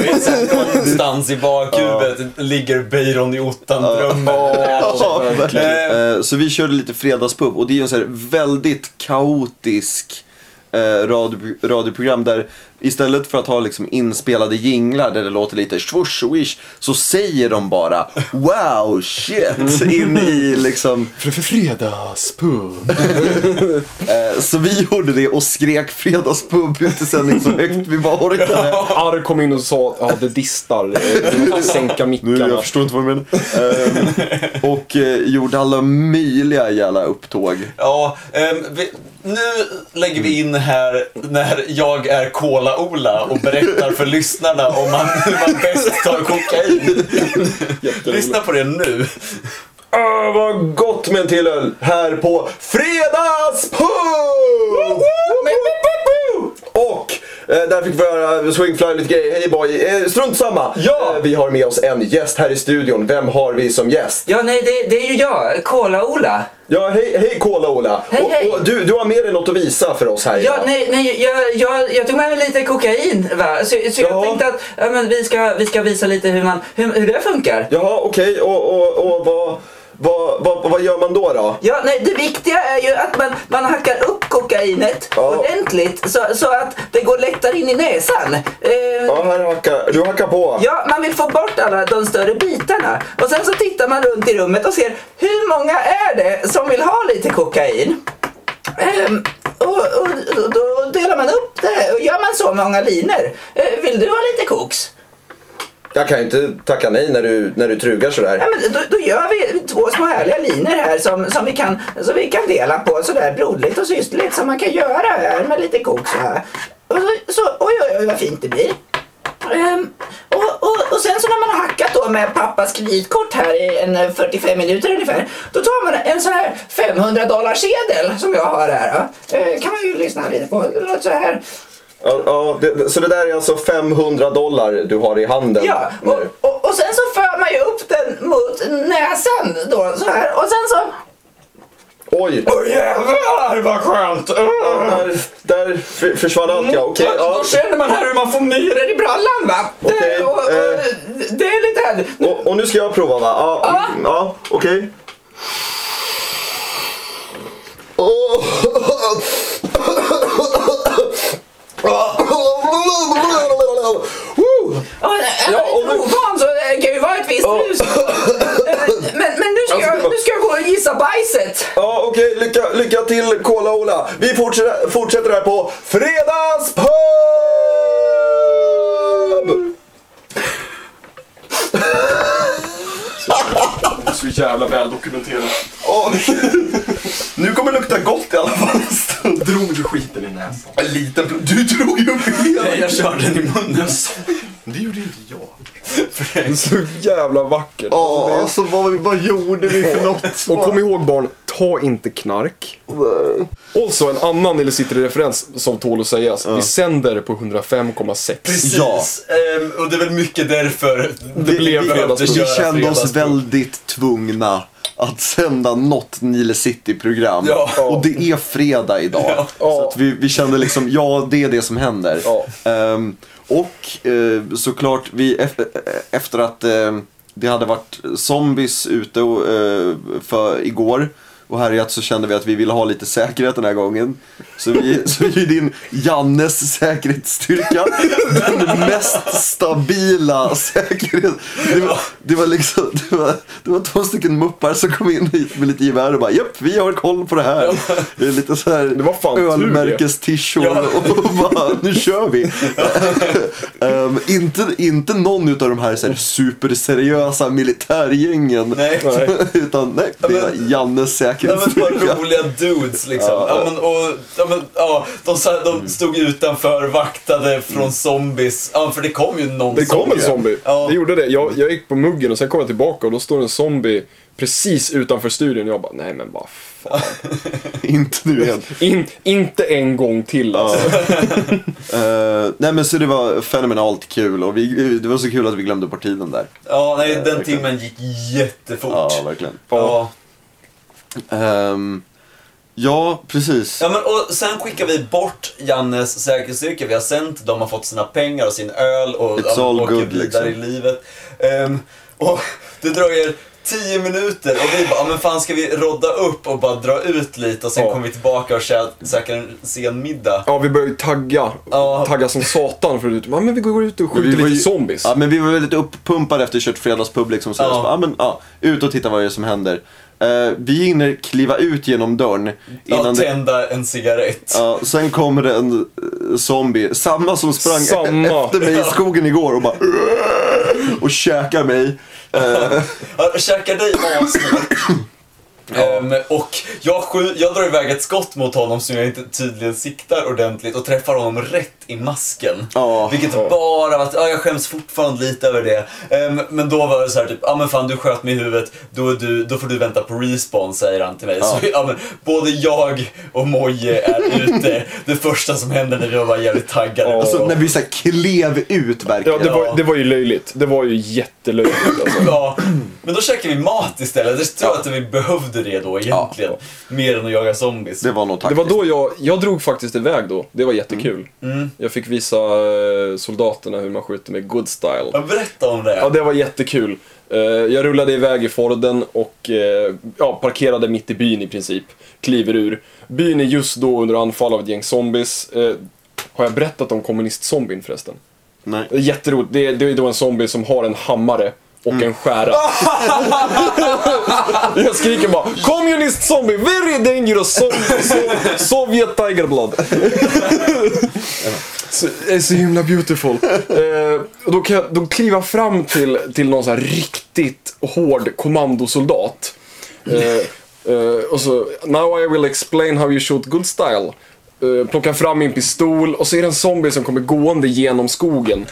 Någonstans i bakhuvudet ligger Beiron i ottan-drömmen. Ja, verkligen. Eh, Så vi körde lite fredagspub och det är en så här väldigt kaotisk eh, radio, radioprogram där istället för att ha liksom inspelade jinglar där det låter lite swoosh swish så säger de bara wow shit in i liksom fredagspub. eh, så vi gjorde det och skrek fredagspub ut i sändning så högt vi bara orkade. Arr kom in och sa ja det distar, Eh, sänka Nu, mickarna. jag förstår inte vad du menar. Ehm, och eh, gjorde alla möjliga jävla upptåg. Ja, ehm, vi, nu lägger vi in här när jag är Cola-Ola och berättar för lyssnarna om man, hur man bäst tar kokain. Lyssna på det nu. Öh, vad gott med en till öl här på Fredagspub! Och eh, där fick vi höra Swingfly lite grejer. Hej boy, eh, strunt samma. Ja. Eh, vi har med oss en gäst här i studion. Vem har vi som gäst? Ja, nej, det, det är ju jag, Kola-Ola. Ja, hej, hej Kola-Ola. Hej, och, hej. och du, du har med dig något att visa för oss här Ja, idag. nej, nej, jag, jag, jag tog med mig lite kokain, va? Så, så jag Ja. tänkte att ja, men vi, ska, vi ska visa lite hur, man, hur, hur det funkar. Jaha, okej. Och, och, och vad, vad, vad, vad gör man då då? Ja, nej, det viktiga är ju att man, man hackar upp kokainet Ja. ordentligt så, så att det går lättare in i näsan. Eh, Ja, här hackar, du hackar på. Ja, man vill få bort alla de större bitarna. Och sen så tittar man runt i rummet och ser hur många är det som vill ha lite kokain? Ehm, och, och, och då delar man upp det och gör man så många linor. Eh, vill du ha lite koks? Jag kan ju inte tacka nej när du, när du trugar sådär. Ja, men då, då gör vi två små härliga linor här som, som, vi kan, som vi kan dela på sådär broderligt och systerligt som man kan göra här med lite kok så här. Och så, så, oj, oj, oj vad fint det blir. Ehm, och, och, och sen så när man har hackat då med pappas kreditkort här i en 45 minuter ungefär. Då tar man en sån här 500 dollar sedel som jag har här. Då. Eh, kan man ju lyssna lite på. Det låter så här. Ja, ja, det, så det där är alltså 500 dollar du har i handen Ja, och, och, och sen så för man ju upp den mot näsan då så här. Och sen så Oj! Åh jävlar vad skönt! Där, där försvann allt ja. Okej, då, ja. då känner man här hur man får myror i brallan va? Okej, det, och, och, eh. det är lite här. Och, och nu ska jag prova va? Ja, Ja. mm, ja okej. Åh. Woo! Ja, och nu- ovan så det kan ju vara ett visst rus. Eh, men, men nu, ska jag, nu ska jag gå och gissa bajset. Ja, okej. Lycka, lycka till, Kola-Ola. Vi fortsätter, fortsätter här på Fredagspub! Så jävla väl dokumenterat. Åh, nu kommer det lukta gott i alla fall. Drog du skiten i näsan? En liten Du drog ju upp hela. Nej, jag körde den i munnen. Det gjorde inte jag. Så jävla vackert. Ja, alltså vad, vad gjorde vi för något? Och kom ihåg barn, ta inte knark. Och så en annan Illicity-referens som tål att sägas. Vi sänder på 105,6. Precis. Ja. Ehm, och det är väl mycket därför Det blev vi. Vi kände oss väldigt tvungna att sända något Nile City-program. Ja. Och det är fredag idag. Så att vi, vi kände liksom, ja det är det som händer. Ja. Och eh, såklart, vi, efter, efter att eh, det hade varit zombies ute och, eh, för igår och härjat så kände vi att vi ville ha lite säkerhet den här gången. Så vi, så vi in Jannes säkerhetsstyrka. Den mest stabila säkerhet. Det var, det var liksom, det var, det var två stycken muppar som kom in hit med lite gevär och bara japp, vi har koll på det här. Det är lite så här Det var fan tur det. ölmärkestishor och bara, nu kör vi. Ehm, inte, inte någon av de här, så här superseriösa militärgängen. Nej. Utan nej, det är Jannes Ja, men bara roliga dudes liksom. Ja. Ja, men, och, ja, men, ja, de, de stod utanför, vaktade från zombies. Ja, för det kom ju någon Det kom en zombie. Ja. Det gjorde det. Jag, jag gick på muggen och sen kom jag tillbaka och då står en zombie precis utanför studion. Jag bara, nej men vad fan. Inte nu igen. In, inte en gång till alltså. Eh, nej men så det var fenomenalt kul och vi, det var så kul att vi glömde bort tiden där. Ja, nej, den timmen gick jättefort. Ja, verkligen. Ja. Ehm, ja, precis. Ja, men, och sen skickar vi bort Jannes säkerhetsstyrka. Vi har sänt, de har fått sina pengar och sin öl och It's all åker good, vidare liksom. i livet. Ehm, och det dröjer 10 minuter och vi bara, ja, men fan ska vi rodda upp och bara dra ut lite och sen Ja. kommer vi tillbaka och kä- käkar en sen middag. Ja, vi började ju tagga. Ja. Tagga som satan för att ja, men vi går ut och skjuter lite ju- zombies. Ja, men vi var väldigt uppumpade efter kört fredagspub liksom. Så Ja. ja. Så, ja, men, ja, ut och titta vad det är som händer. Eh, vi hinner kliva ut genom dörren Ja, innan det, tända en cigarett. ja, Sen kommer det en eh, zombie, samma som sprang Samma. efter mig i skogen igår och bara och käkar mig. Eh, Jag käkar dig. Ehm, och jag, jag drar iväg ett skott mot honom som jag inte tydligen siktar ordentligt och träffar honom rätt i masken. Ja. Vilket bara var att, ja, jag skäms fortfarande lite över det. Ehm, men då var det så här typ, ja men fan du sköt mig i huvudet, då, är du, då får du vänta på respawn säger han till mig. Så ja, men, både jag och Moje är ute det första som händer när vi var jävligt taggade. Alltså Och- när vi så här klev ut verkligen. Ja, det var, det var ju löjligt. Det var ju jättelöjligt alltså. Ja, men då käkade vi mat istället. Jag tror att vi behövde det då egentligen. Mer än att jaga zombies. Det var nog Det taktiskt. var då jag, jag drog faktiskt iväg då. Det var jättekul. Jag fick visa eh, soldaterna hur man skjuter med good style. Ja, berätta om det. Ja, det var jättekul. Eh, Jag rullade iväg i Forden och eh, ja, parkerade mitt i byn i princip. Kliver ur. Byn är just då under anfall av ett gäng zombies. Har jag berättat om kommunistzombien förresten? Nej. Jätteroligt. Det är, det är då en zombie som har en hammare och en skära. jag skriker bara Communist zombie, very dangerous so, so, Sovjet tiger blood. så, det är så himla beautiful. Eh, och då kan jag då kliva fram till, till någon så här riktigt hård kommandosoldat. Eh, eh, och så, now I will explain how you shoot good style. Uh, plockar fram min pistol och så är det en zombie som kommer gående genom skogen.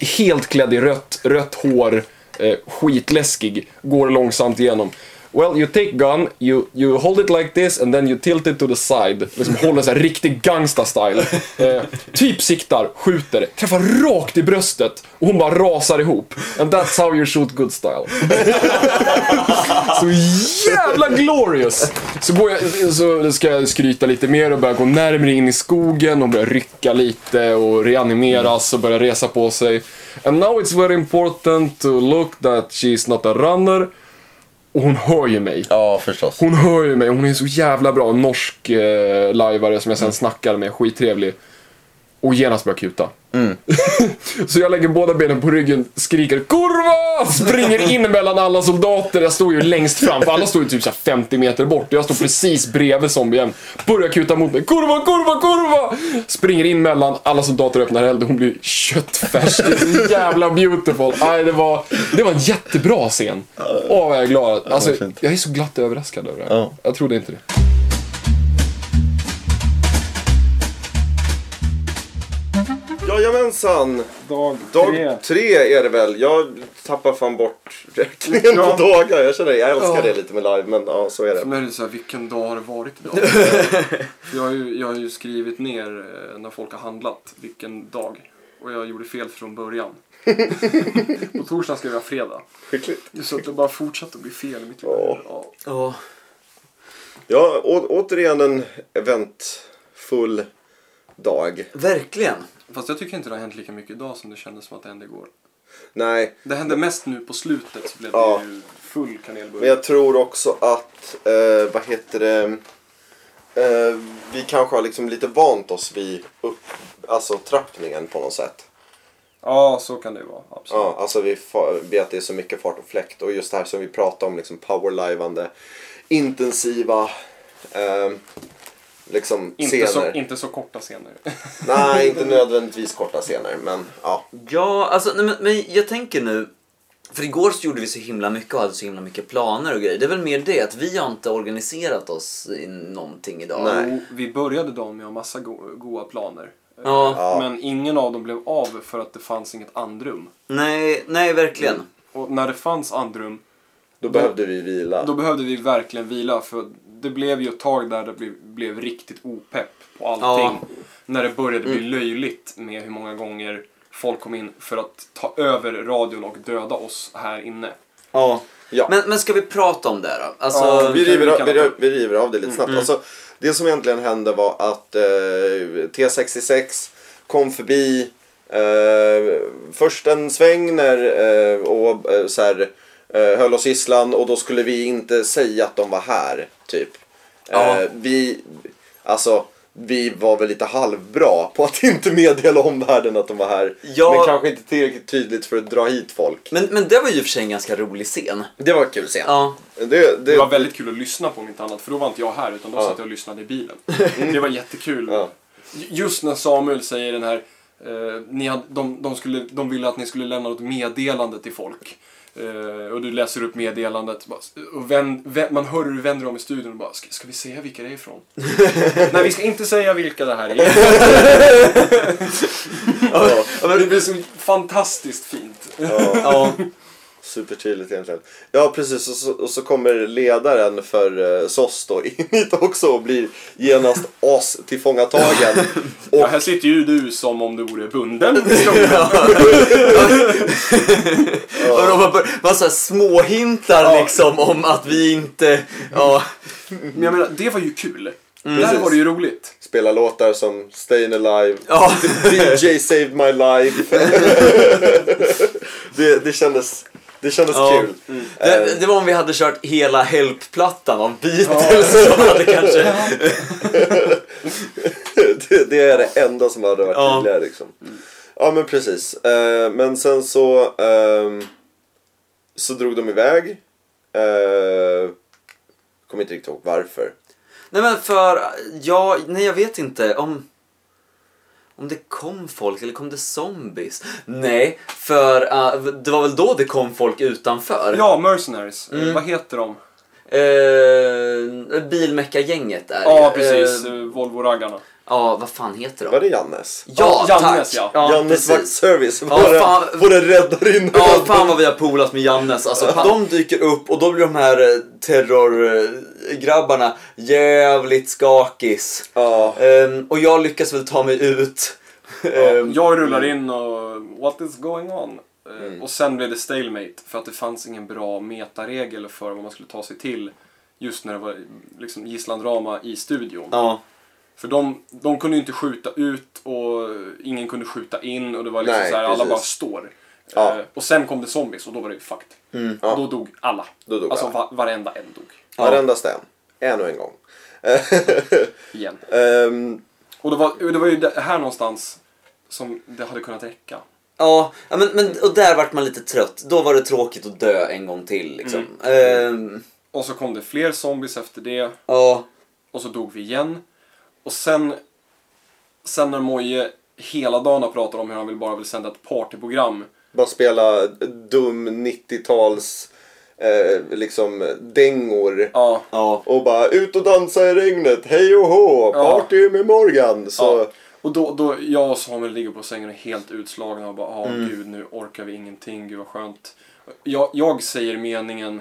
Helt klädd i rött, rött hår, eh, skitläskig, går långsamt igenom. Well, you take gun, you, you hold it like this and then you tilt it to the side. Liksom håller här riktig gangsta-style. Eh, typ siktar, skjuter, träffar rakt i bröstet och hon bara rasar ihop. And that's how you shoot good style. Så jävla glorious! Så, går jag, så ska jag skryta lite mer och börja gå närmare in i skogen och börja rycka lite och reanimeras och börja resa på sig. And now it's very important to look that she's not a runner. Och hon hör ju mig. Ja, förstås. Hon hör ju mig, hon är så jävla bra. En norsk eh, lajvare som jag sen snackar med, skittrevlig. Och genast börjar kuta. så jag lägger båda benen på ryggen, skriker kurva! Springer in mellan alla soldater. Jag står ju längst fram, för alla står ju typ så här 50 meter bort. Och jag står precis bredvid zombien. Börjar kuta mot mig. Kurva, kurva, kurva! Springer in mellan alla soldater och öppnar eld. Hon blir. Det är så jävla beautiful. Aj, det, var, det var en jättebra scen. Åh, vad jag är glad. Alltså, jag är så glatt överraskad över det här. Ja. Jag trodde inte det. Jajamensan! Dag, Dag tre är det väl. Jag tappar fan bort räkningen Ja. på dagar. Jag känner jag älskar Ja. det lite med live, men ja, så är För det. mig är det så här, vilken dag har det varit idag? För jag, har ju, jag har ju skrivit ner eh, när folk har handlat, vilken dag. Och jag gjorde fel från början. På torsdagen skrev jag fredag. Skickligt. Så att det bara fortsatte att bli fel i mitt huvud. Ja. Ja. Ja. Ja, å, återigen en eventfull dag. Verkligen. Fast jag tycker inte det har hänt lika mycket idag som det kändes som att det hände igår. Nej, Det hände mest nu på slutet så blev Ja. det ju full men kanelbulle. jag tror också att, eh, vad heter det, eh, vi kanske har liksom lite vant oss vid upp, alltså trappningen på något sätt. Ja, så kan det vara. Absolut. Ja, alltså vi, vid att det är så mycket fart och fläkt och just det här som vi pratar om, liksom powerlivande, intensiva, eh, liksom Inte, så, scener. inte så korta scener. Nej, inte nödvändigtvis korta scener, men ja. Ja, alltså, nej, men, men jag tänker nu. För igår så gjorde vi så himla mycket och hade så himla mycket planer och grejer. Det är väl mer det att vi har inte organiserat oss i någonting idag. Nej. Vi började dagen med ha massa go- goa planer. Ja, Ja. Men ingen av dem blev av för att det fanns inget andrum. nej, nej verkligen. Och när det fanns andrum, Då behövde vi vila. då behövde vi verkligen vila. För det blev ju ett tag där det blev, blev riktigt opepp på allting. Ja. När det började bli löjligt med hur många gånger folk kom in för att ta över radion och döda oss här inne. Ja. Ja. Men, men ska vi prata om det då? Alltså, Ja, vi, river, vi av- vi, vi river av det lite Mm. snabbt. Alltså, det som egentligen hände var att eh, T66 kom förbi eh, först en sväng när, eh, och eh, så här, eh, höll oss gisslan och då skulle vi inte säga att de var här. Typ. Ja. Eh, vi, alltså, vi var väl lite halvbra på att inte meddela omvärlden att de var här. Ja. Men kanske inte tillräckligt tydligt för att dra hit folk. men, men det var ju för sig en ganska rolig scen. Det var kul scen. Ja. Det, det, Det var väldigt kul att lyssna på om inte annat, för då var inte jag här utan då Ja. satt jag och lyssnade i bilen. Det var jättekul. Ja. Just när Samuel säger den här, eh, ni hade, de, de, skulle, de ville att ni skulle lämna något meddelande till folk. Eh, och du läser upp meddelandet. Och vänd, vänd, man hör hur du vänder om i studion och bara, ska, ska vi säga vilka det är ifrån? Nej, vi ska inte säga vilka det här är. Ja, det blir så fantastiskt fint. ja. Ja, Supertydligt egentligen. Ja precis och så, och så kommer ledaren för uh, SOS då in hit också och blir genast as tillfångatagen. Ja, Och här sitter ju du som om du vore bunden. och de bara, bara så här småhintar Ja. liksom om att vi inte, ja. Men jag menar, det var ju kul. Där Precis. var det ju roligt. spelar låtar som Stayin' Alive, Ja, DJ Saved My Life. det, det kändes, det kändes Ja. kul. det, det var om vi hade kört hela Help-plattan av Beatles som hade kanske, det, det är det enda som hade varit Ja. tydligare liksom. Ja men precis. Eh, men sen så, ehm, så drog de iväg. Uh, kommer inte riktigt ihåg varför. nej men för, ja, nej jag vet inte om, om det kom folk eller kom det zombies? Nej, för uh, det var väl då det kom folk utanför? Ja, Mercenaries. Eh, Vad heter de? Uh, Bilmecka-gänget där. Ja, precis. Eh, Uh, Volvo-raggarna. Ja, vad fan heter de? Var det Jannes? Ja, Ja, Jannes, tack. ja. Jannes precis. vaktservice. Ja, Våra, fan. våra räddarinna. Ja, fan vad vi har polat med Jannes. Alltså, de dyker upp och då blir de här eh, terrorgrabbarna jävligt skakis. Ja. Ehm, och jag lyckas väl ta mig ut. Ehm, Jag rullar in och what is going on? Eh, Mm. Och sen blev det stalemate för att det fanns ingen bra metaregel för vad man skulle ta sig till just när det var liksom gisslandrama i studion. ja. För de, de kunde ju inte skjuta ut och ingen kunde skjuta in och det var liksom Nej, så här, alla precis. bara står. Ja. Eh, och sen kom det zombies och då var det ju fucked. Ja. Och då dog alla. Då dog alltså alla. Va, varenda en dog. Varenda sten. Ännu en gång. Igen. Ehm, Och det var, det var ju här någonstans som det hade kunnat räcka. Ja, ja, men, men och där vart man lite trött. Då var det tråkigt att dö en gång till liksom. Ehm, Och så kom det fler zombies efter det. ja, Och så dog vi igen. Och sen, sen när Moje hela dagen pratar om hur han vill bara vill sända ett partyprogram. bara spela dum 90-tals eh, liksom dängor. Ja, ja. Och bara ut och dansa i regnet, hej och hå, Ja. party med Morgan. Så, ja. Och då, då jag och Samuel ligger på sängen och är helt utslagna och bara ja Mm. gud nu orkar vi ingenting, gud vad skönt. Jag, jag säger meningen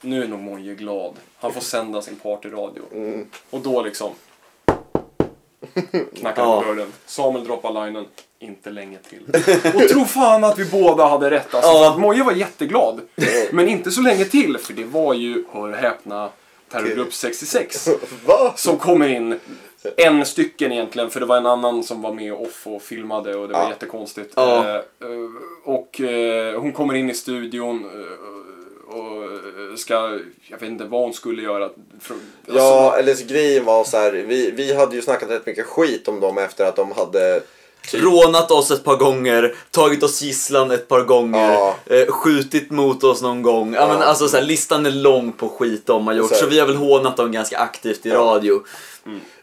nu är nog Moje glad. Han får sända sin partyradio. Mm. Och då liksom knackar Ja. på dörren. Samuel droppar linen. Inte länge till. Och tro fan att vi båda hade rätt. Alltså, Ja. Moje var jätteglad. Men inte så länge till. För det var ju, hör häpna, Terrorgrupp 66. va? Som kommer in. En stycken egentligen, för det var en annan som var med off och filmade och det var Ja. jättekonstigt. Ja. Eh, eh, och eh, hon kommer in i studion eh, och eh, ska, jag vet inte vad hon skulle göra. För, Ja, eller så grejen var så här, vi, vi hade ju snackat rätt mycket skit om dem efter att de hade typ Rånat oss ett par gånger, tagit oss gisslan ett par gånger, Ja. eh, skjutit mot oss någon gång. Ja. Men alltså, så här, listan är lång på skit de har gjort, Så så vi har väl hånat dem ganska aktivt i Ja. radio.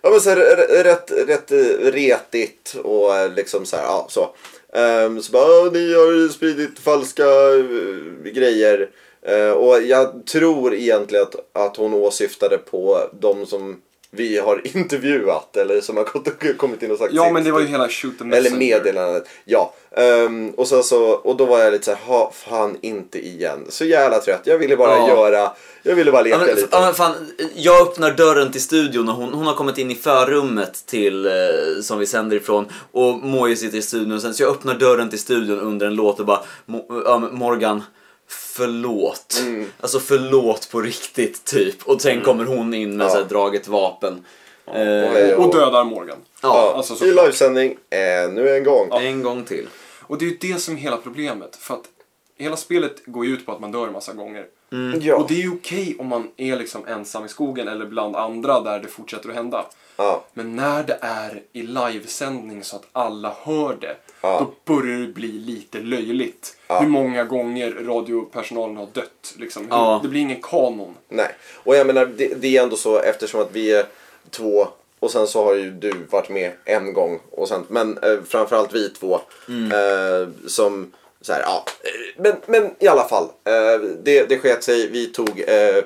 Ja men så här, r- rätt, rätt eh, retigt och eh, liksom så här, ja så. Ehm, så bara, "Ah, ni har ju spridit falska eh, grejer. Eh, och jag tror egentligen att, att hon åsyftade på de som vi har intervjuat eller som har kommit in och sagt Ja, men det var ju hela shoot the Eller meddelandet. Ja. Ehm, och, sen så, och då var jag lite så här, ha fan inte igen. Så jävla trött. Jag ville bara Ja. göra, jag ville bara leka Ja, men, lite. ja, men fan, jag öppnar dörren till studion och hon, hon har kommit in i förrummet till, eh, som vi sänder ifrån och Moje sitter i studion sen så jag öppnar dörren till studion under en låt och bara "Mo- ja, men Morgan Förlåt. Mm. Alltså förlåt på riktigt typ. Och sen kommer hon in med Ja. så här, draget vapen. Eh, hej Och dödar Morgan. ja, alltså så- I livesändning ännu en gång. en gång till. Och det är ju det som är hela problemet. För att hela spelet går ju ut på att man dör en massa gånger. Ja. Och det är ju okej om man är liksom ensam i skogen eller bland andra där det fortsätter att hända. Ja. Men när det är i livesändning så att alla hör det, Ja. då börjar det bli lite löjligt. Ja. Hur många gånger radiopersonalen har dött. Liksom. Hur, Ja. Det blir ingen kanon. Nej. Och jag menar, det, det är ändå så eftersom att vi är två och sen så har ju du varit med en gång. Och sen, men eh, framförallt vi två. Mm. Eh, som Så här, ja. Eh, Men, men i alla fall, eh, det, det sket sig. Vi tog eh,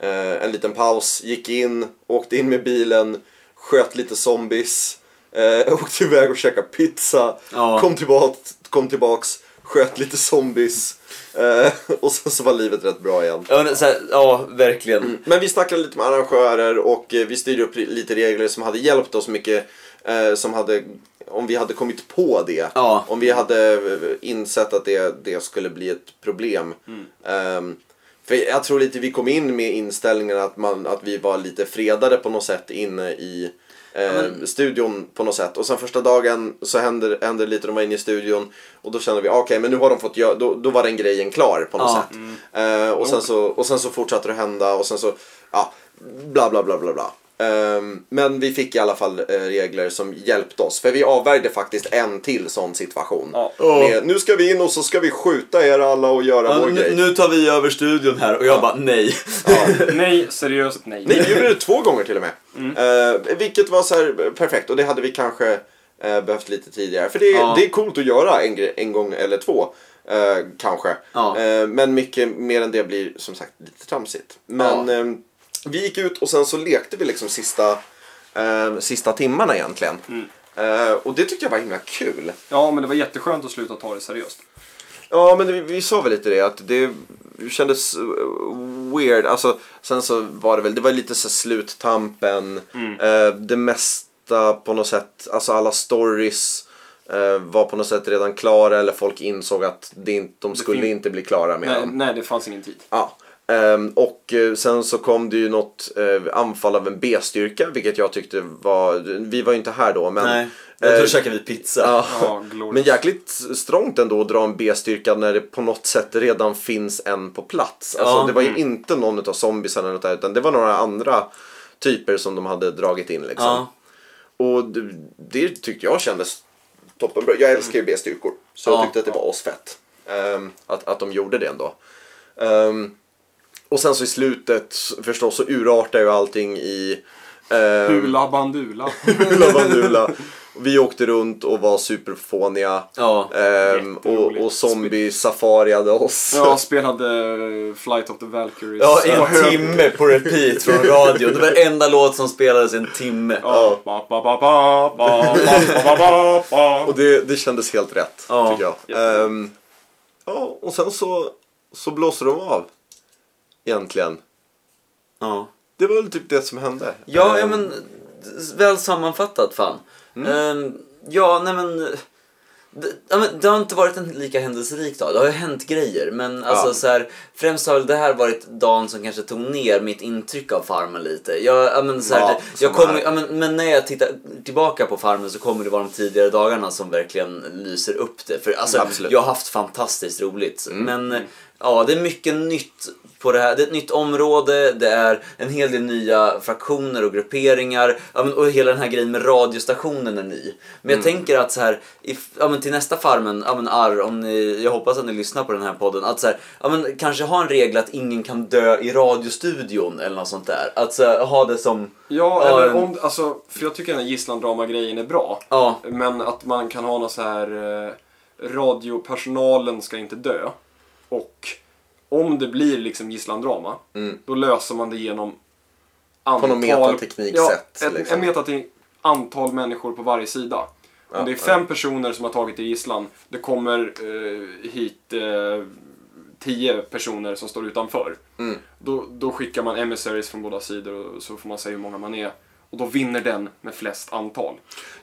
eh, en liten paus, gick in, åkte in med bilen, sköt lite zombies, eh, åkte iväg och käkade pizza, Ja. kom, tillbaks, kom tillbaks, sköt lite zombies eh, och sen så var livet rätt bra igen. Ja, men här, ja verkligen. Men vi snackade lite med arrangörer och eh, vi styrde upp li- lite regler som hade hjälpt oss mycket. Eh, som hade, om vi hade kommit på det. Ja. Om vi hade eh, insett att det, det skulle bli ett problem. Ehm, för jag tror lite vi kom in med inställningen att, man, att vi var lite fredade på något sätt inne i eh, studion på något sätt. Och sen första dagen så hände, hände det lite, de var inne i studion och då kände vi, ah, okej men nu har de fått göra, då, då var den grejen klar på något Ja. sätt. Eh, och, sen så, och sen så fortsatte det hända och sen så, ja, bla bla bla bla bla. Ehm, men vi fick i alla fall eh, regler som hjälpte oss. För vi avvärjde faktiskt en till sån situation. Ja. Med, nu ska vi in och så ska vi skjuta er alla och göra Ja, vår nu, grej. nu tar vi över studion här och jag bara nej. Nej, seriöst nej. Nej, vi gjorde det två gånger till och med. Eh, vilket var så här perfekt och det hade vi kanske eh, behövt lite tidigare. För det, Ja. det är coolt att göra en, en gång eller två. eh, kanske. Ja. Men mycket mer än det blir som sagt lite tramsigt. Men Vi gick ut och sen så lekte vi liksom sista, eh, sista timmarna egentligen. Eh, och det tyckte jag var himla kul. Ja, men det var jätteskönt att sluta ta det seriöst. Ja, men vi, vi sa väl lite det att det kändes eh, weird. Alltså, sen så var det väl, det var lite så sluttampen. Eh, det mesta på något sätt, alltså alla stories eh, var på något sätt redan klara eller folk insåg att det inte, de skulle inte bli klara med Nej, dem. nej, det fanns ingen tid. Ja. Ehm, och eh, sen så kom det ju något eh, anfall av en B-styrka, vilket jag tyckte var, vi var ju inte här då men nej. Jag tror eh, käkar vi pizza. Ja. Glorious. Men jäkligt strångt ändå att dra en B-styrka när det på något sätt redan finns en på plats. Alltså, Ja. det var ju inte någon av zombiesarna eller något där, utan det var några andra typer som de hade dragit in liksom. Ja. Och det, det tyckte jag kändes toppenbra. Jag älskar ju B-styrkor. Så jag Ja. tyckte att det var asfett. Um, att, att de gjorde det ändå. Ehm, och sen så i slutet förstås så urartar ju allting i... Eh, hula bandula. hula bandula. Vi åkte runt och var superfåniga. Ja, ehm, och, och zombie safariade oss. Ja, spelade Flight of the Valkyries. Ja, en ja. timme på repeat från radio. Det var den enda låt som spelades en timme. Och det, kändes helt rätt, ja. tycker jag. Ehm, ja, och sen så, så blåser de av. Egentligen. Ja. Det var väl typ det som hände. Ja, ja Ehm, men väl sammanfattat fan. Ehm, ja, nej men det, ja, men det har inte varit en lika händelserik dag. Det har ju hänt grejer. Men alltså Ja. så här, främst har det här varit dagen som kanske tog ner mitt intryck av Farmen lite. Jag, ja, men, så här, Ja, jag kommer, ja, men, men när jag tittar tillbaka på Farmen så kommer det vara de tidigare dagarna som verkligen lyser upp det. För alltså, jag har haft fantastiskt roligt. Men eh, ja, det är mycket nytt på det här. Det är ett nytt område, det är en hel del nya fraktioner och grupperingar. Och hela den här grejen med radiostationen är ny. Men jag tänker att så här, if, ja, till nästa Farmen, ja, men Arr, om ni, jag hoppas att ni lyssnar på den här podden. Att så här, ja, men, kanske ha en regel att ingen kan dö i radiostudion eller något sånt där. Att så här, ha det som... Ja, Ja, eller en- om, alltså, för jag tycker den här gisslandrama-grejen är bra. Ja, Men att man kan ha något så här eh, radiopersonalen ska inte dö. Och om det blir liksom gisslandrama, Mm. då löser man det genom På antal... något metatekniksätt, Ja, ett, liksom. en metateknik, antal människor på varje sida. Ja, Om det är fem personer som har tagit i gisslan, det kommer eh, hit eh, tio personer som står utanför. Mm. Då, då skickar man emissaries från båda sidor och så får man säga hur många man är. Och då vinner den med flest antal.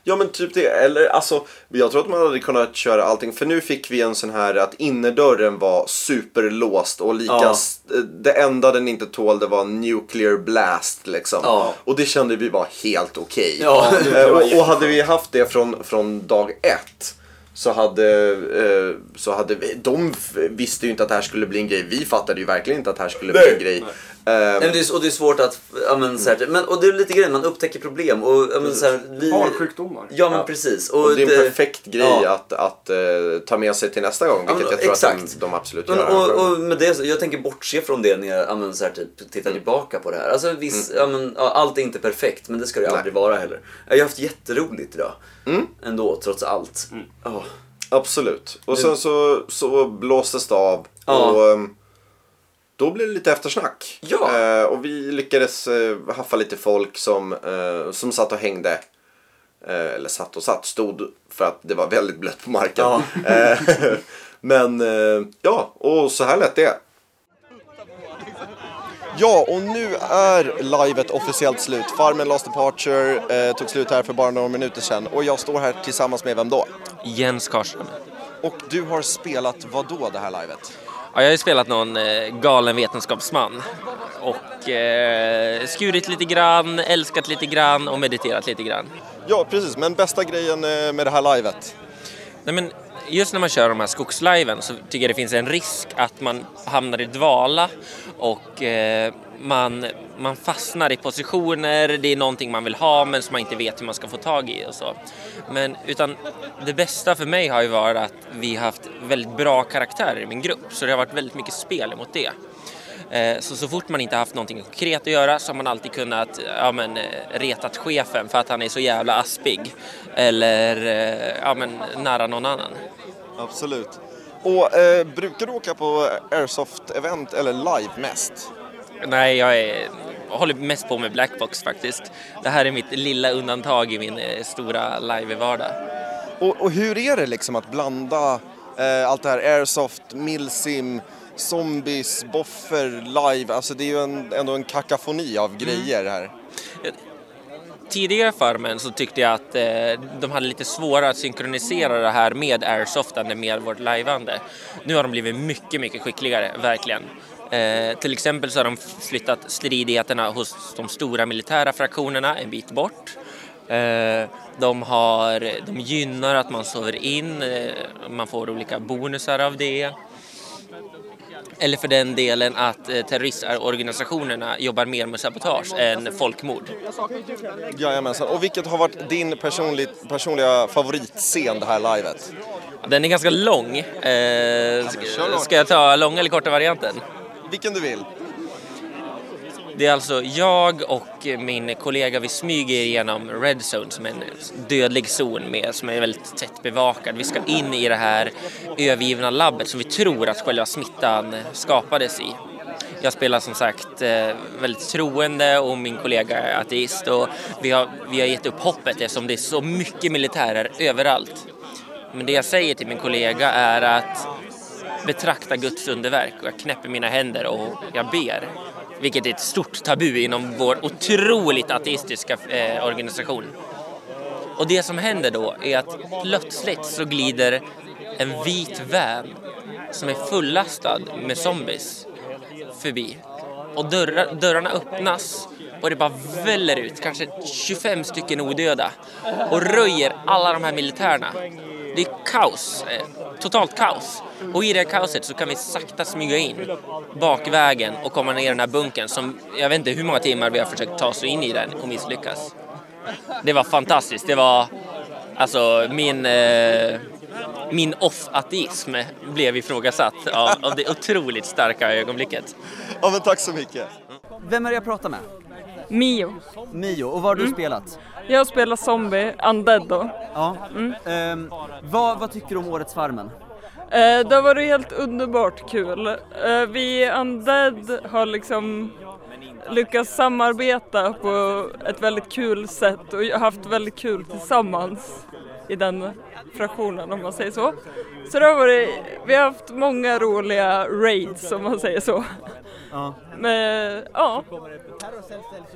Ja men typ det, eller alltså jag tror att man hade kunnat köra allting för nu fick vi en sån här att innerdörren var superlåst och lika Ja. s- det enda den inte tålde var nuclear blast liksom. Ja. Och det kände vi var helt okej. Ja, det- Eh, och, och hade vi haft det från, från dag ett så hade, eh, så hade vi, de visste ju inte att det här skulle bli en grej. Vi fattade ju verkligen inte att det här skulle bli en grej. Nej, men det är, och det är svårt att, ja men, så här, men, och det är lite grejen, man upptäcker problem och ja, men, så här, vi, Barnsjukdomar. Ja men Ja. precis. och det är en perfekt grej ja. att, att eh, ta med sig till nästa gång. Ja, Vilket men jag tror att exakt. de, de absolut Men, gör. och, och med det, jag tänker bortse från det när jag ja, men, så här, typ, tittar tillbaka på det här. Alltså, viss, ja, men, ja, allt är inte perfekt, men det ska det Nej. aldrig vara heller. Jag har haft jätteroligt idag. Mm. Ändå, trots allt. Ja. Absolut. Och sen så, så blåstes det av. Ja. Och ehm, då blev det lite eftersnack. Ja. Eh, och vi lyckades eh, haffa lite folk som, eh, som satt och hängde. Eh, eller satt och satt, stod för att det var väldigt blött på marken. Ja. Eh, Men eh, ja, och så här lät det. Ja, och nu är livet officiellt slut. Farmen Lost Departure eh, tog slut här för bara några minuter sedan. Och jag står här tillsammans med vem då? Jens Karlström. Och du har spelat vad då det här livet? Ja, jag har ju spelat någon eh, galen vetenskapsman och eh, skurit lite grann, älskat lite grann och mediterat lite grann. Ja, precis. Men bästa grejen eh, med det här livet? Nej, men just när man kör de här skogsliven så tycker jag det finns en risk att man hamnar i dvala och eh, man, man fastnar i positioner, det är någonting man vill ha men som man inte vet hur man ska få tag i och så. Men utan det bästa för mig har ju varit att vi har haft väldigt bra karaktärer i min grupp så det har varit väldigt mycket spel emot det. Eh, Så, så fort man inte haft någonting konkret att göra så har man alltid kunnat ja, men, eh, retat chefen för att han är så jävla aspig. Eller eh, ja, men, nära någon annan. Absolut. Och eh, brukar du åka på Airsoft-event eller live mest? Nej, jag är, håller mest på med Blackbox faktiskt. Det här är mitt lilla undantag i min eh, stora live-vardag. Och, och hur är det liksom att blanda eh, allt det här Airsoft, Milsim, Zombies, Boffer, live? Alltså det är ju en, ändå en kakafoni av grejer här. Tidigare Farmen så tyckte jag att eh, de hade lite svårare att synkronisera det här med Airsoft än med vårt liveande. Nu har de blivit mycket, mycket skickligare, verkligen. Eh, till exempel så har de flyttat stridigheterna hos de stora militära fraktionerna en bit bort. Eh, de, har, de gynnar att man sover in, eh, man får olika bonusar av det. Eller för den delen att eh, terroristorganisationerna jobbar mer med sabotage än folkmord. Jajamensan. Och vilket har varit din personliga favoritscen det här livet? Den är ganska lång. Eh, ska jag ta långa eller korta varianten? Vilken du vill. Det är alltså jag och min kollega, vi smyger igenom Red Zone som är en dödlig zon med, som är väldigt tätt bevakad. Vi ska in i det här övergivna labbet som vi tror att själva smittan skapades i. Jag spelar som sagt eh, väldigt troende och min kollega är ateist och vi har, vi har gett upp hoppet eftersom det är så mycket militärer överallt. Men det jag säger till min kollega är att betrakta Guds underverk och jag knäpper mina händer och jag ber. Vilket är ett stort tabu inom vår otroligt ateistiska eh, organisation. Och det som händer då är att plötsligt så glider en vit van som är fullastad med zombies förbi. Och dörrar, dörrarna öppnas och det bara väller ut, kanske 25 stycken odöda och röjer alla de här militärerna. Det är kaos, eh totalt kaos. Och i det här kaoset så kan vi sakta smyga in bakvägen och komma ner i den här bunkern som jag vet inte hur många timmar vi har försökt ta oss in i den och misslyckas. Det var fantastiskt. Det var alltså min, eh, min off-ateism blev ifrågasatt av, av det otroligt starka ögonblicket. Ja men tack så mycket. Vem är det jag pratar med? Mio. Mio, och vad har du spelat? Jag spelar zombie, undead då. Ja. Ehm, vad, vad tycker du om årets Farmen? Eh, det har varit helt underbart kul. Eh, vi undead har liksom lyckats samarbeta på ett väldigt kul sätt och haft väldigt kul tillsammans i den fraktionen om man säger så. Så det har varit, vi har haft många roliga raids om man säger så. Ja. Men ja,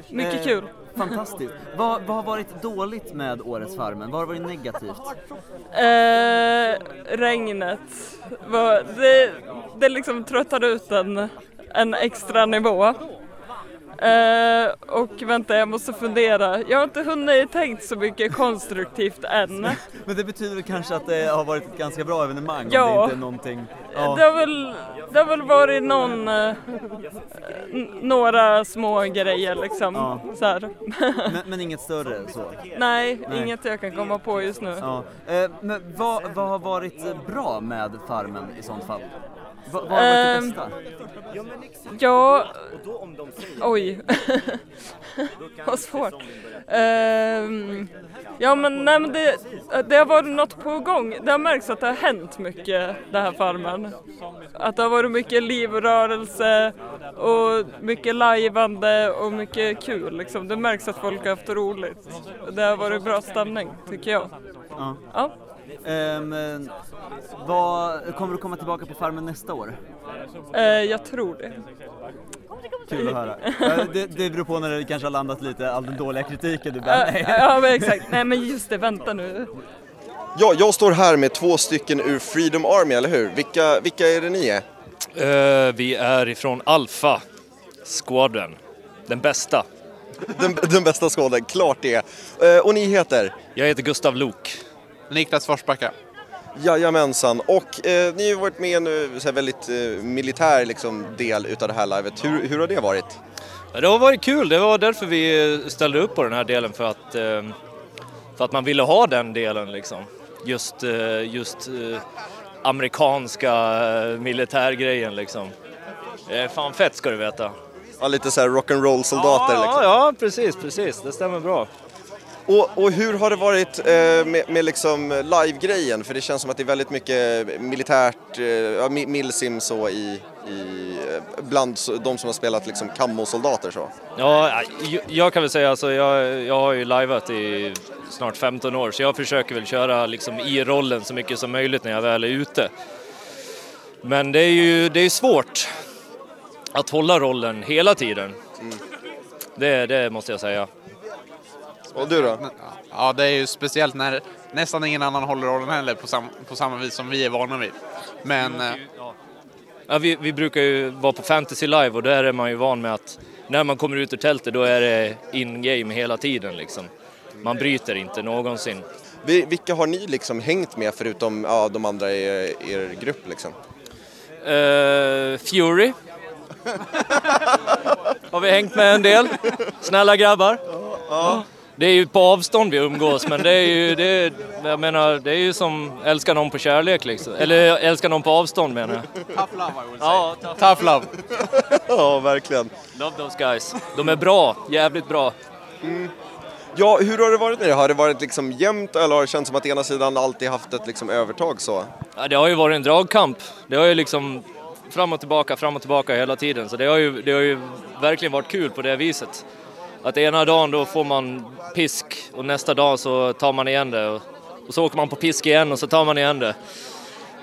mycket Eh, kul. Fantastiskt. Vad, vad har varit dåligt med årets Farmen? Vad har varit negativt? Eh, regnet. Var, det, det liksom tröttade ut en, en extra nivå. Eh, och vänta, jag måste fundera. Jag har inte hunnit tänkt så mycket konstruktivt än. Men det betyder kanske att det har varit ett ganska bra evenemang? om Ja. det inte är någonting... Ja. Det, har väl, det har väl varit någon, eh, några små grejer liksom. Ja. Så här. Men, men inget större så? Nej, Nej. inget jag kan komma på just nu. Ja. Eh, men vad, vad har varit bra med Farmen i sånt fall? Vad har varit det Ehm, bästa? Ja, oj. Vad svårt. Ehm, ja men, nej, men det, det har varit något på gång. Det har märkts att det har hänt mycket den här farmen. Att det har varit mycket liv och rörelse och mycket lajvande och mycket kul. Liksom. Det märks att folk har haft roligt. Det har varit bra stämning tycker jag. Ja. Ja. Ehm, vad, kommer du komma tillbaka på farmen nästa år? Eh, jag tror det. Kul att höra. Eh, det, det beror på när det kanske har landat lite, all den dåliga kritiken du bär. Eh, ja men exakt. Nej men just det, vänta nu. Ja, jag står här med två stycken ur Freedom Army, eller hur? Vilka, vilka är det ni är? Eh, vi är ifrån Alpha Squadron. Den bästa. Den, den bästa skåden, klart det. Eh, och ni heter? Jag heter Gustav Lok. Niklas Forsbacka. Jajamensan, och eh, ni har ju varit med nu så här väldigt eh, militär liksom, del utav det här livet. Hur, hur har det varit? Ja, Det har varit kul, det var därför vi ställde upp på den här delen för att, eh, för att man ville ha den delen liksom. Just, eh, just eh, amerikanska eh, militärgrejen liksom. Det är fan fett ska du veta. Ja, lite så här rock'n'roll soldater ja, liksom. Ja, precis, precis. Det stämmer bra. Och, och hur har det varit eh, med, med liksom live-grejen? För det känns som att det är väldigt mycket militärt, eh, milsim så i, i, eh, bland de som har spelat liksom kammosoldater så. Ja, jag- kan väl säga alltså, jag, jag har ju liveat i snart 15 år så jag försöker väl köra liksom i rollen så mycket som möjligt när jag väl är ute. Men det är ju det är svårt att hålla rollen hela tiden. Det, det måste jag säga. Och du då? Ja, det är ju speciellt när nästan ingen annan håller rollen heller på, sam, på samma vis som vi är vana vid. Men eh, Ja, vi, vi brukar ju vara på Fantasy Live och där är man ju van med att när man kommer ut ur tältet då är det in-game hela tiden liksom. Man bryter inte någonsin. Vi, vilka har ni liksom hängt med förutom ja, de andra i er, grupp liksom? Eh, Fury. Har vi hängt med en del. Snälla grabbar. Det är ju på avstånd vi umgås men det är ju, det är, jag menar, det är ju som älska någon på kärlek liksom. Eller älska någon på avstånd menar jag. tough love I would say. Ja, Tough love. ja, verkligen. Love those guys. De är bra, jävligt bra. Ja, hur har det varit med det? Har det varit liksom jämnt eller har det känts som att ena sidan alltid haft ett liksom övertag så? Ja, det har ju varit en dragkamp. Det har ju liksom fram och tillbaka, fram och tillbaka hela tiden. Så det har ju, det har ju verkligen varit kul på det viset. Att ena dagen då får man pisk och nästa dag så tar man igen det. Och, och så åker man på pisk igen och så tar man igen det.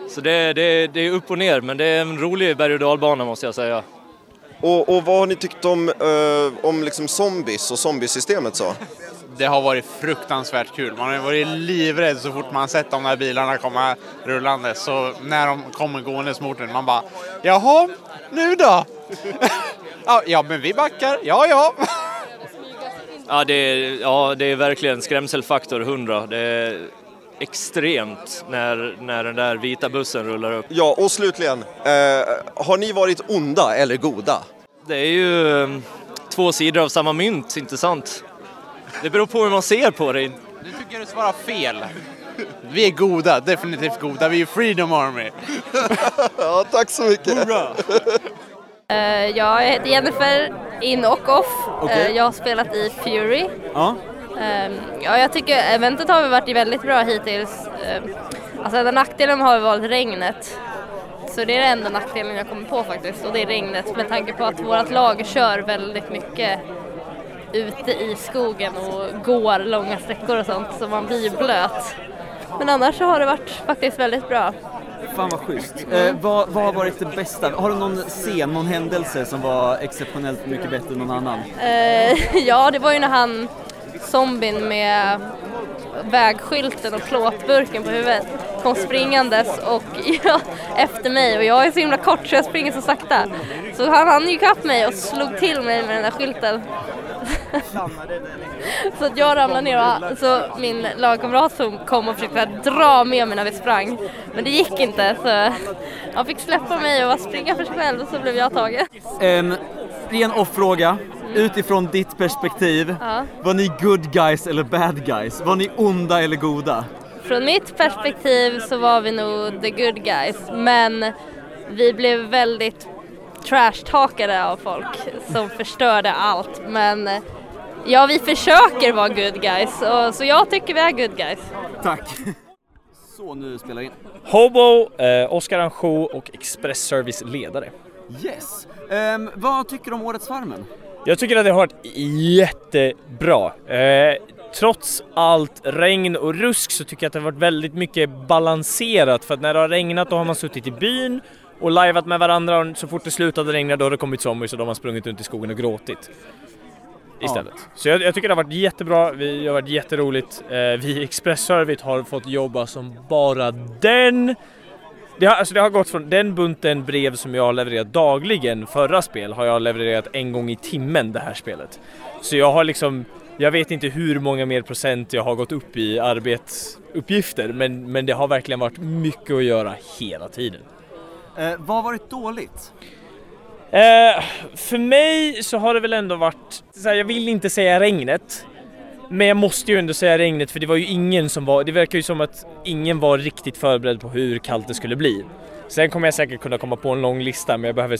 Så det, det, det är upp och ner, men det är en rolig berg och dalbana måste jag säga. Och, och vad har ni tyckt om, eh, om liksom zombies och zombiesystemet så? Det har varit fruktansvärt kul. Man har varit livrädd så fort man sett de här bilarna komma rullande. Så när de kommer gåendes mot en, man bara Jaha, nu då? ja, ja, men vi backar. Ja, ja. Ja, det är, ja, det är verkligen skrämselfaktor 100. Det är extremt när, när den där vita bussen rullar upp. Ja, och slutligen, eh, har ni varit onda eller goda? Det är ju eh, två sidor av samma mynt, inte sant? Det beror på hur man ser på det. Nu tycker det svarar fel. Vi är goda, definitivt goda. Vi är Freedom Army. ja, tack så mycket. Eh, jag heter Jennifer, in och off. Eh, jag har spelat i Fury. Ja. Ehm, ja, jag tycker eventet har varit väldigt bra hittills. Um, alltså enda nackdelen har varit regnet. Så det är den enda nackdelen jag kommer på faktiskt och det är regnet med tanke på att vårt lag kör väldigt mycket ute i skogen och går långa sträckor och sånt så man blir blöt. Men annars så har det varit faktiskt väldigt bra. Fan vad schysst. Eh, vad, vad har varit det bästa? Har du någon scen, någon händelse som var exceptionellt mycket bättre än någon annan? Eh, ja, det var ju när han, zombien med vägskylten och plåtburken på huvudet, kom springandes och efter mig och jag är så himla kort så jag springer så sakta. Så han hann ju ikapp mig och slog till mig med den där skylten så att jag ramlade ner och så min lagkamrat som kom och försökte dra med mig när vi sprang. Men det gick inte så han fick släppa mig och bara springa för sig själv och så blev jag tagen. Um, ren off-fråga. Utifrån ditt perspektiv, Ja. var ni good guys eller bad guys? Var ni onda eller goda? Från mitt perspektiv så var vi nog the good guys men vi blev väldigt trashtalkade av folk som förstörde allt men ja vi försöker vara good guys och, så jag tycker vi är good guys. Tack. Så nu spelar vi in. Hobo, eh, Oskar Anjou och Express Service ledare. Yes. Ehm, vad tycker du om årets Farmen? Jag tycker att det har varit jättebra. Eh, trots allt regn och rusk så tycker jag att det har varit väldigt mycket balanserat för att när det har regnat då har man suttit i byn och lajvat med varandra och så fort det slutade regna då har det kommit zombies och de har sprungit runt i skogen och gråtit. Istället. Så jag, jag tycker det har varit jättebra, vi det har varit jätteroligt. Eh, vi i Express Service har fått jobba som bara den. Det har, alltså det har gått från den bunten brev som jag har levererat dagligen förra spel har jag levererat en gång i timmen det här spelet. Så jag har liksom, jag vet inte hur många mer procent jag har gått upp i arbetsuppgifter men, men det har verkligen varit mycket att göra hela tiden. Eh, vad har varit dåligt? Eh, för mig så har det väl ändå varit, här, jag vill inte säga regnet. Men jag måste ju ändå säga regnet för det var ju ingen som var, det verkar ju som att ingen var riktigt förberedd på hur kallt det skulle bli. Sen kommer jag säkert kunna komma på en lång lista men jag behöver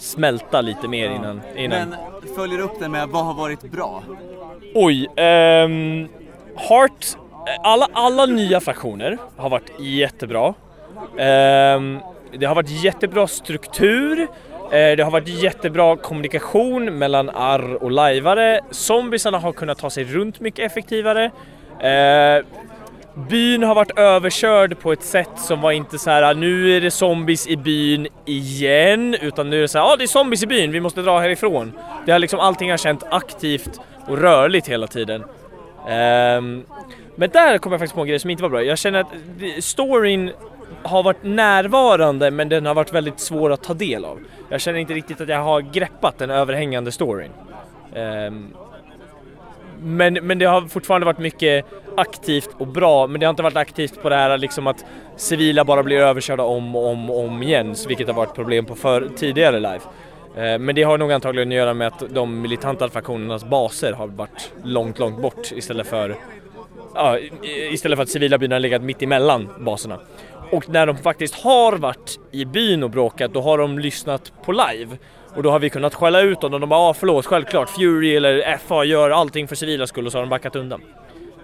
smälta lite mer innan. innan. Men följer upp det med vad har varit bra? Oj, ehm, Heart, alla, alla nya fraktioner har varit jättebra. Ehm, det har varit jättebra struktur, Eh, det har varit jättebra kommunikation mellan arr och lajvare. Zombiesarna har kunnat ta sig runt mycket effektivare. Eh, byn har varit överkörd på ett sätt som var inte så här ah, nu är det zombies i byn igen, utan nu är det så här, ja ah, det är zombies i byn, vi måste dra härifrån. Det har liksom, allting har känt aktivt och rörligt hela tiden. Ehm, men där kom jag faktiskt på en grej som inte var bra. Jag känner att storyn har varit närvarande men den har varit väldigt svår att ta del av. Jag känner inte riktigt att jag har greppat den överhängande storyn. Um, men, men det har fortfarande varit mycket aktivt och bra, men det har inte varit aktivt på det här liksom att civila bara blir överkörda om och om och om igen, vilket har varit problem på för, tidigare live. Ehm, men det har nog antagligen att göra med att de militanta fraktionernas baser har varit långt, långt bort istället för ja, istället för att civila byn har legat mitt emellan baserna. Och när de faktiskt har varit i byn och bråkat, då har de lyssnat på live. Och då har vi kunnat skälla ut dem och de bara ah, förlåt, självklart, Fury eller FA gör allting för civila skull och så har de backat undan.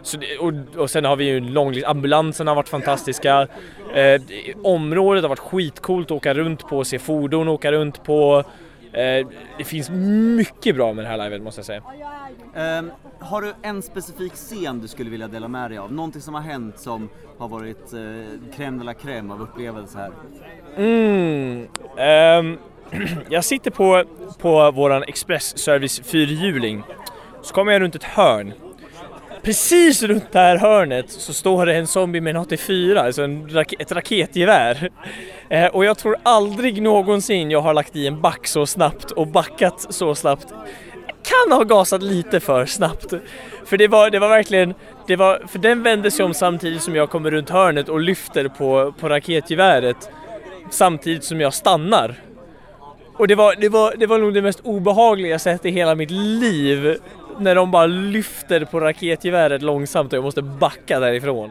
Så det, och, och sen har vi ju en lång lista, ambulanserna har varit fantastiska. Eh, området har varit skitcoolt att åka runt på, se fordon åka runt på. Eh, det finns mycket bra med det här livet måste jag säga. Ehm, har du en specifik scen du skulle vilja dela med dig av? Någonting som har hänt som har varit eh, crème de la crème av upplevelser här? Mm. ehm, jag sitter på, på våran expressservice fyrhjuling. Så kommer jag runt ett hörn. Precis runt det här hörnet så står det en zombie med en 84, alltså en rak- ett raketgevär. Eh, och jag tror aldrig någonsin jag har lagt i en back så snabbt och backat så snabbt. Kan ha gasat lite för snabbt. För det var, det var verkligen, det var, för den vände sig om samtidigt som jag kommer runt hörnet och lyfter på, på raketgeväret samtidigt som jag stannar. Och det var, det, var, det var nog det mest obehagliga jag sett i hela mitt liv. När de bara lyfter på raketgeväret långsamt och jag måste backa därifrån.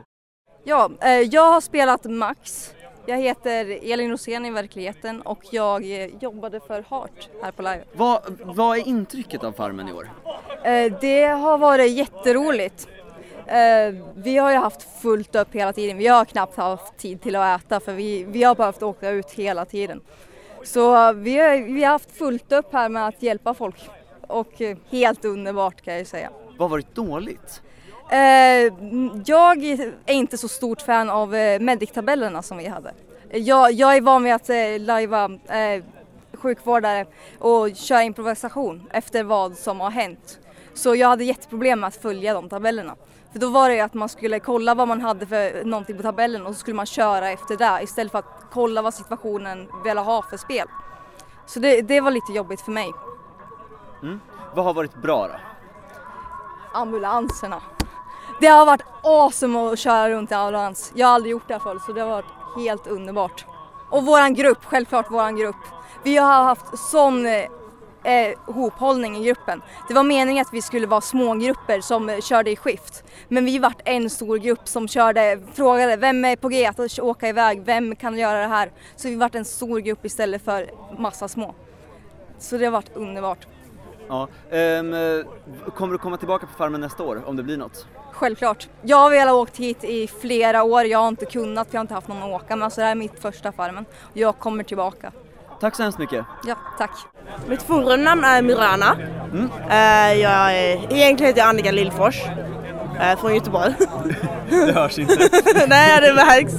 Ja, eh, jag har spelat Max. Jag heter Elin Rosén i verkligheten och jag eh, jobbade för Heart här på live. Vad, vad är intrycket av Farmen i år? Eh, Det har varit jätteroligt. Vi har ju haft fullt upp hela tiden. Vi har knappt haft tid till att äta för vi, vi har behövt åka ut hela tiden. Så vi har, vi har haft fullt upp här med att hjälpa folk och eh, helt underbart kan jag ju säga. Vad har varit dåligt? Eh, jag är inte så stort fan av eh, medic-tabellerna som vi hade. Jag, jag är van vid att eh, lajva eh, sjukvårdare och köra improvisation efter vad som har hänt. Så jag hade jätteproblem med att följa de tabellerna. För då var det ju att man skulle kolla vad man hade för någonting på tabellen och så skulle man köra efter det istället för att kolla vad situationen ville ha för spel. Så det, det var lite jobbigt för mig. Mm. Vad har varit bra då? ambulanserna. Det har varit awesome att köra runt i ambulans. Jag har aldrig gjort det här förut så det har varit helt underbart. Och våran grupp, självklart våran grupp. Vi har haft sån eh, eh hophållning i gruppen. Det var meningen att vi skulle vara små grupper som eh, körde i skift. Men vi vart en stor grupp som körde, frågade vem är på G att åka iväg, vem kan göra det här? Så vi vart en stor grupp istället för massa små. Så det har varit underbart. Ja, ehm, eh, kommer du komma tillbaka på Farmen nästa år om det blir något? Självklart. Jag har velat åka hit i flera år, jag har inte kunnat för jag har inte haft någon att åka med. Så det här är mitt första Farmen. Jag kommer tillbaka. Tack så hemskt mycket. Ja, tack. Mitt forumnamn är Mirana. Mm. Eh, jag är, egentligen heter jag Annika Lillfors. eh, från Göteborg. Det hörs inte. Nej, det märks.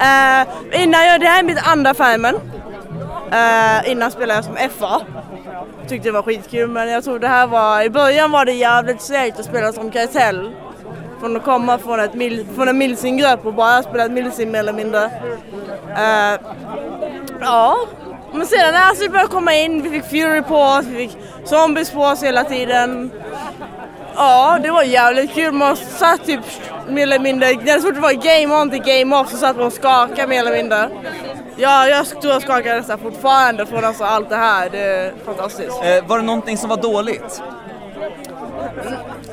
Eh, innan jag, det här är mitt andra Farmen. Innan spelade jag som FA. Tyckte det var skitkul men jag tror det här var, i början var det jävligt segt att spela som kartell. Från att komma från, ett mil, från en milsing-grupp och bara spela ett milsing mer eller mindre. Uh, ja, men sedan när vi började komma in, vi fick Fury på oss, vi fick zombies på oss hela tiden. Ja, det var jävligt kul. Man satt typ mer eller mindre, när det var game on till game off så satt man och skakade mer eller mindre. Ja, jag tror jag skakar nästan fortfarande från alltså allt det här. Det är fantastiskt. Eh, var det någonting som var dåligt?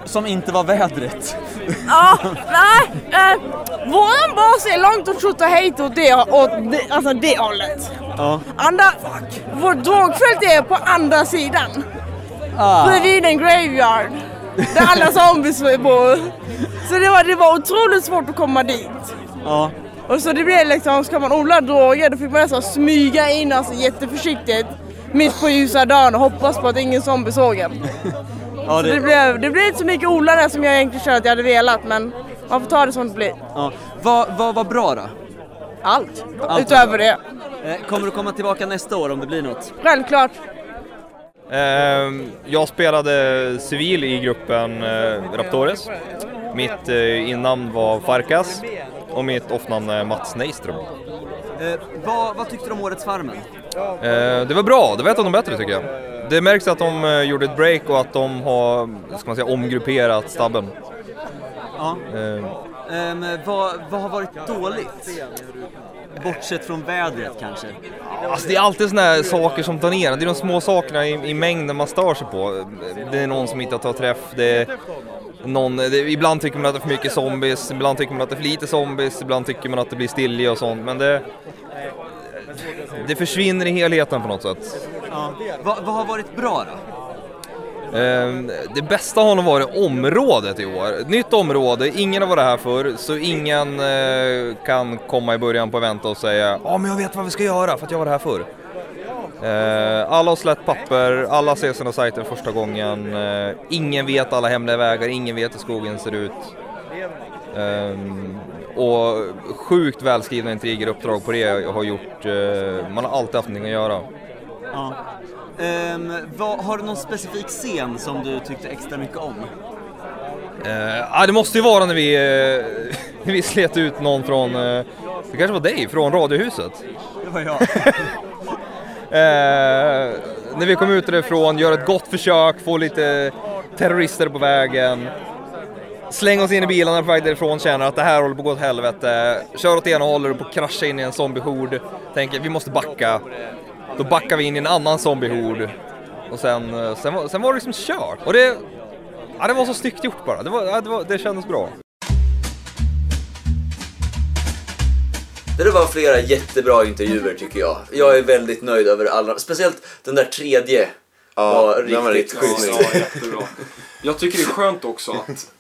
Som inte var vädret? Ja, nej. Eh, våran bas är långt åt Tjotahejt åt det, åt det, alltså det hållet. Ja. Andra, vårt drogfält är på andra sidan. Ah. Bredvid en graveyard. Där alla zombies bor. Så det var, det var otroligt svårt att komma dit. Ja. Och så det blev liksom, ska man odla droger då fick man nästan smyga in alltså jätteförsiktigt mitt på ljusa dagen och hoppas på att ingen zombie såg en. Ja, Så det, blev, det blev inte så mycket odlande som jag egentligen kände att jag hade velat men man får ta det som det blir. Ja. Vad vad var bra då? Allt, Allt utöver det. Eh, kommer du komma tillbaka nästa år om det blir något? Självklart. Ehm, Jag spelade civil i gruppen eh, Raptores. Mitt eh, innamn var Farkas och mitt off-namn är Mats Nejström. Eh, vad, vad tyckte du om årets Farmen? Eh, Det var bra, det var ett av de bättre tycker jag. Det märks att de eh, gjorde ett break och att de har, ska man säga, omgrupperat stabben. Ja. Ehm, Ehm, vad, vad har varit dåligt? Bortsett från vädret kanske? Alltså det är alltid sådana här saker som tar ner. Det är de små sakerna i, i mängden man stör sig på. Det är någon som inte tar träff, det är någon, det, ibland tycker man att det är för mycket zombies, ibland tycker man att det är för lite zombies, ibland tycker man att det blir stilja och sånt. Men det, det försvinner i helheten på något sätt. Ja. Vad, har varit bra då? Ehm, Det bästa har nog varit området i år. Nytt område, ingen har varit här förr, så ingen eh, kan komma i början på event och säga ja men jag vet vad vi ska göra för att jag var här förr. Eh, Alla har släppt papper, alla ser sina sajter första gången, eh, ingen vet alla hemliga vägar, ingen vet hur skogen ser ut. Ehm, Och sjukt välskrivna intrigeruppdrag på det har gjort, eh, man har alltid haft någonting att göra. Ja. Ehm, vad, har du någon specifik scen som du tyckte extra mycket om? Eh, ja, det måste ju vara när vi, eh, vi slet ut någon från, eh, det kanske var dig, från Radiohuset. Det var jag. Eh, när vi kom ut därifrån, gör ett gott försök, får lite terrorister på vägen. Släng oss in i bilarna på väg därifrån, känner att det här håller på att gå åt helvete. Kör åt ena hållet och på att krascha in i en zombiehord. Tänker vi måste backa. Då backar vi in i en annan zombiehord. Och sen, eh, sen, var, sen var det liksom kört. Och det, ja, det var så snyggt gjort bara. Det, var, ja, det, var, det kändes bra. Det där var flera jättebra intervjuer tycker jag. Jag är väldigt nöjd över alla, speciellt den där tredje var den var riktigt riktigt schysst. Ja, jättebra. Jag tycker det är skönt också att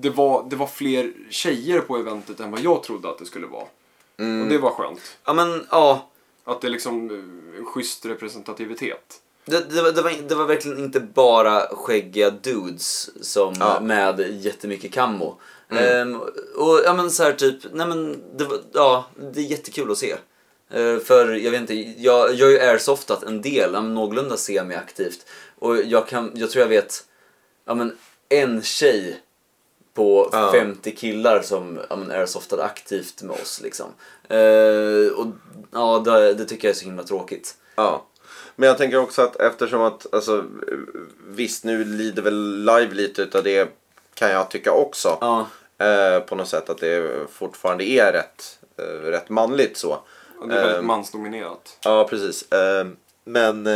det var, det var fler tjejer på eventet än vad jag trodde att det skulle vara. Mm. Och det var skönt. Ja men ja, Att det är liksom eh, schysst representativitet. det, det, var, det, var, det var verkligen inte bara skäggiga dudes som Ja. med jättemycket kammo. Mm. Ehm, och ja men så här typ, nej men det var, ja, det är jättekul att se. Eh, för jag vet inte, jag, jag har ju airsoftat en del, ja, men någorlunda semi-aktivt. Och jag kan, jag tror jag vet, ja men en tjej på Ja. 50 killar som ja, men airsoftade aktivt med oss liksom. Eh, och ja, det, det tycker jag är så himla tråkigt. Ja. Men jag tänker också att eftersom att, alltså, visst nu lider väl live lite utav det kan jag tycka också. Eh, på något sätt att det fortfarande är rätt, eh, rätt manligt så. Och det är väldigt Eh, mansdominerat. Ja, precis. Eh, Men,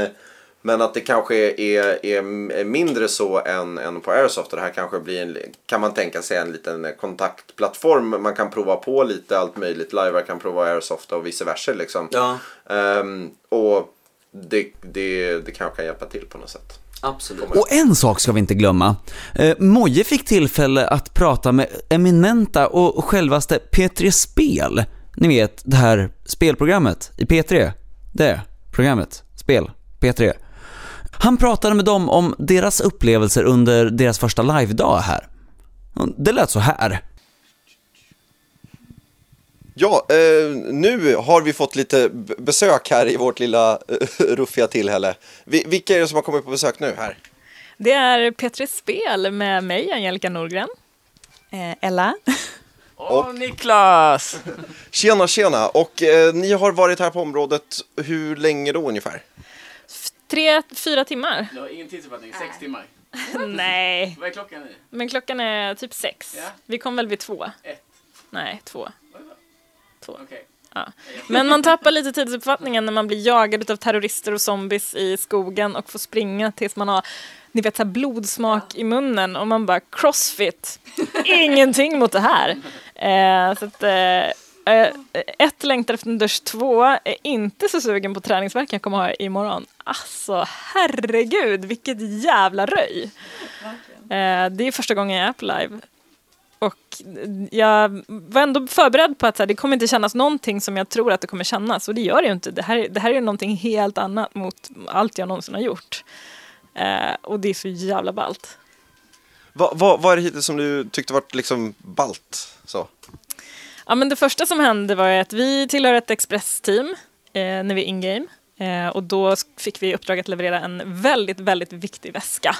men att det kanske är, är, mindre så än, än på Airsoft. Det här kanske blir en, kan man tänka sig en liten kontaktplattform. Man kan prova på lite allt möjligt. Live kan prova Airsoft och vice versa liksom. Ja. Ehm, och det, det, det kanske kan hjälpa till på något sätt. Absolut. Och en sak ska vi inte glömma. Eh, Moje fick tillfälle att prata med eminenta och självaste P3 Spel. Ni vet, det här spelprogrammet i P3. Det programmet. Spel. P3. Han pratade med dem om deras upplevelser under deras första live-dag här. Det lät så här. Ja, eh, nu har vi fått lite besök här i vårt lilla eh, ruffiga tillhälle. Vi, vilka är det som har kommit på besök nu här? Det är P3 Spel med mig, Angelica Norgren. Eh, Ella. Och Niklas! Tjena, tjena! Och eh, ni har varit här på området hur länge då ungefär? Tre, fyra timmar. Du har ingen tidsuppfattning, sex timmar. Nej. Vad är klockan nu? Men klockan är typ sex. Ja. Vi kom väl vid två? Ett. Nej, två. Två. Okej. Ja. Men man tappar lite tidsuppfattningen när man blir jagad av terrorister och zombies i skogen och får springa tills man har ni vet, så blodsmak i munnen och man bara crossfit. Ingenting mot det här. Eh, så att, eh, eh, ett längtar efter en dusch, två är inte så sugen på träningsvärk jag kommer ha imorgon. Alltså herregud, vilket jävla röj. Eh, det är första gången jag är på live. Och jag var ändå förberedd på att här, det kommer inte kännas någonting som jag tror att det kommer kännas. Och det gör det ju inte. Det här, det här är någonting helt annat mot allt jag någonsin har gjort. Eh, och det är så jävla ballt. Va, va, vad är det hittills som du tyckte var liksom balt? Så. Ja, men det första som hände var att vi tillhör ett expressteam eh, när vi är in-game. Eh, och då fick vi i uppdrag att leverera en väldigt, väldigt viktig väska.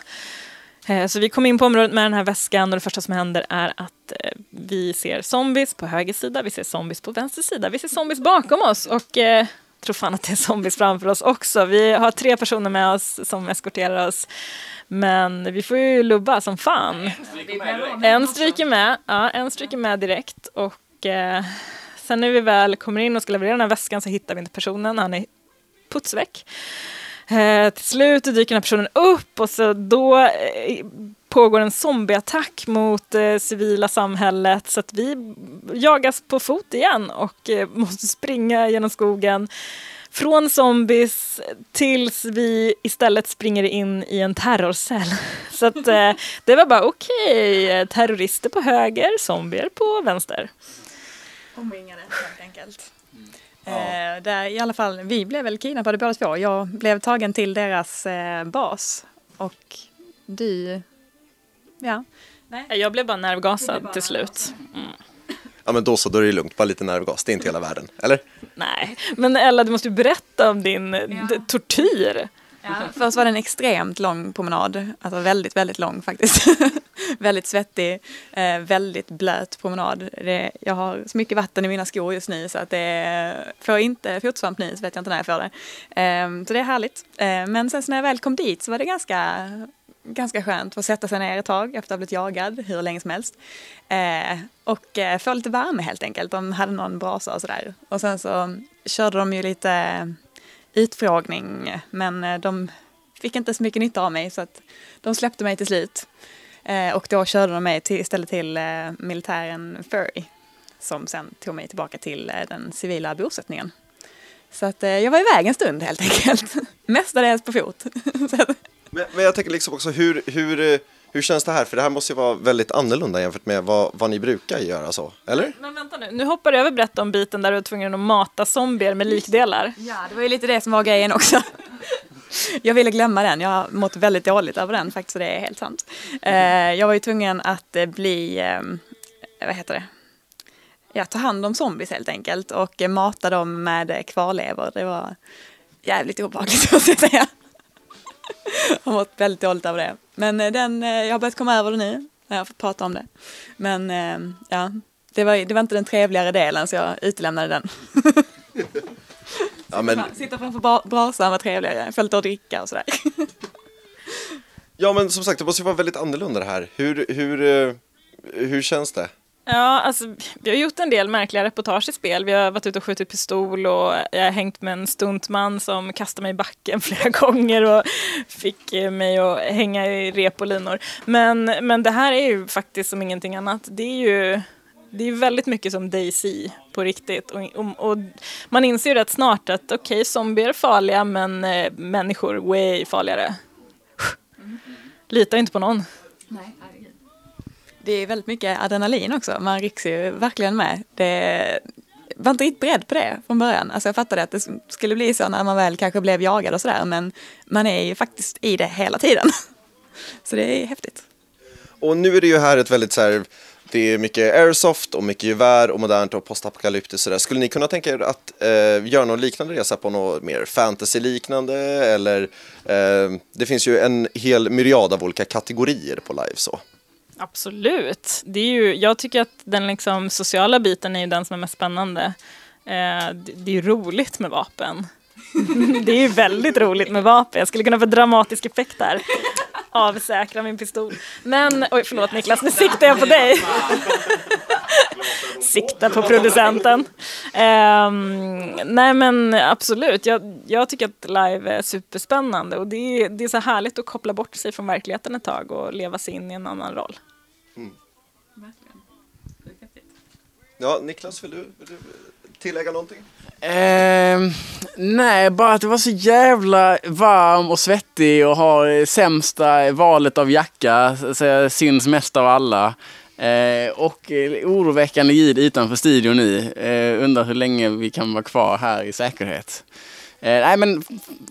Eh, så vi kom in på området med den här väskan och det första som händer är att eh, vi ser zombies på höger sida, vi ser zombies på vänster sida, vi ser zombies bakom oss och eh, tror fan att det är zombies framför oss också. Vi har tre personer med oss som eskorterar oss. Men vi får ju lubba som fan. En stryker med, ja, en stryker med direkt och eh, sen när vi väl kommer in och ska leverera den här väskan så hittar vi inte personen, han är putsväck. Eh, till slut dyker den här personen upp och så då eh, pågår en zombieattack mot eh, civila samhället så att vi jagas på fot igen och eh, måste springa genom skogen från zombies tills vi istället springer in i en terrorcell. Så att eh, det var bara okej, okay, terrorister på höger, zombier på vänster. Omringade helt enkelt. Eh, där, I alla fall, vi blev väl kidnappade båda två. Jag blev tagen till deras eh, bas och du, ja. Jag blev bara nervgasad till slut. Mm. Ja men då så, då är det lugnt. Bara lite nervgas, det är inte hela världen. Eller? Nej, men Ella du måste ju berätta om din d- tortyr. Ja, först var det en extremt lång promenad, alltså väldigt, väldigt lång faktiskt. väldigt svettig, eh, väldigt blöt promenad. Det, jag har så mycket vatten i mina skor just nu så att det får inte fotsvamp nu så vet jag inte när jag får det. Eh, så det är härligt. Eh, men sen så när jag väl kom dit så var det ganska, ganska skönt att få sätta sig ner ett tag efter att ha blivit jagad hur länge som helst. Eh, och eh, få lite värme helt enkelt. De hade någon brasa och sådär. Och sen så körde de ju lite utfrågning men eh, de fick inte så mycket nytta av mig så att de släppte mig till slut. Eh, och då körde de mig till, istället till eh, militären Furry som sen tog mig tillbaka till den civila bosättningen. Så att jag var iväg en stund helt enkelt. Mestadels på fot. Men, men jag tänker liksom också, hur, hur, hur känns det här? För det här måste ju vara väldigt annorlunda jämfört med vad, vad ni brukar göra så, eller? Men vänta nu, nu hoppar du över berätta om biten där du var tvungen att mata zombier med likdelar. Ja, det var ju lite det som var grejen också. Jag ville glömma den. Jag har mått väldigt dåligt över den faktiskt, så det är helt sant. Eh, jag var ju tvungen att eh, bli, eh, vad heter det? Ja, ta hand om zombies helt enkelt och mata dem med kvarlevor. Det var jävligt obehagligt måste jag säga. Jag har mått väldigt dåligt över det. Men eh, den, eh, jag har börjat komma över det nu. Jag har fått prata om det. Men eh, ja, det var, det var inte den trevligare delen så jag utelämnade den. Ja, men, Sitta framför bra- brasan var trevligare. Lite att dricka och sådär. ja men som sagt, det måste ju vara väldigt annorlunda det här. Hur, hur, hur känns det? Ja, alltså, vi har gjort en del märkliga reportage i spel. Vi har varit ute och skjutit pistol och jag har hängt med en stuntman som kastade mig i backen flera gånger och fick eh, mig att hänga i rep och linor. Men, men det här är ju faktiskt som ingenting annat. Det är ju det är väldigt mycket som Daisy på riktigt. Och, och, och man inser ju rätt snart att okej, okay, zombier är farliga men eh, människor way farligare. Lita inte på någon. Nej. Det är väldigt mycket adrenalin också. Man rycks ju verkligen med. Det var inte riktigt beredd på det från början. Alltså jag fattade att det skulle bli så när man väl kanske blev jagad och sådär. Men man är ju faktiskt i det hela tiden. Så det är häftigt. Och nu är det ju här ett väldigt så här, det är mycket airsoft och mycket gevär och modernt och postapokalyptiskt sådär. Skulle ni kunna tänka er att eh, göra någon liknande resa på något mer fantasy-liknande eller eh, det finns ju en hel myriad av olika kategorier på live så. Absolut. Det är ju, jag tycker att den liksom sociala biten är ju den som är mest spännande. Eh, det, det är ju roligt med vapen. det är ju väldigt roligt med vapen. Jag skulle kunna få dramatisk effekt där. Avsäkra min pistol. Men, oj förlåt Niklas, nu siktar jag på dig. Sikta på producenten. Um, nej men absolut, jag, jag, tycker att live är superspännande och det är, det är så härligt att koppla bort sig från verkligheten ett tag och leva sig in i en annan roll. Mm. Ja, Niklas, vill du, vill du tillägga någonting? Eh, nej, bara att det var så jävla varm och svettig och har sämsta valet av jacka, så jag syns mest av alla. Ehm, eh, och oroväckande ljud utanför studion nu. Eh, undrar hur länge vi kan vara kvar här i säkerhet. Eh, nej men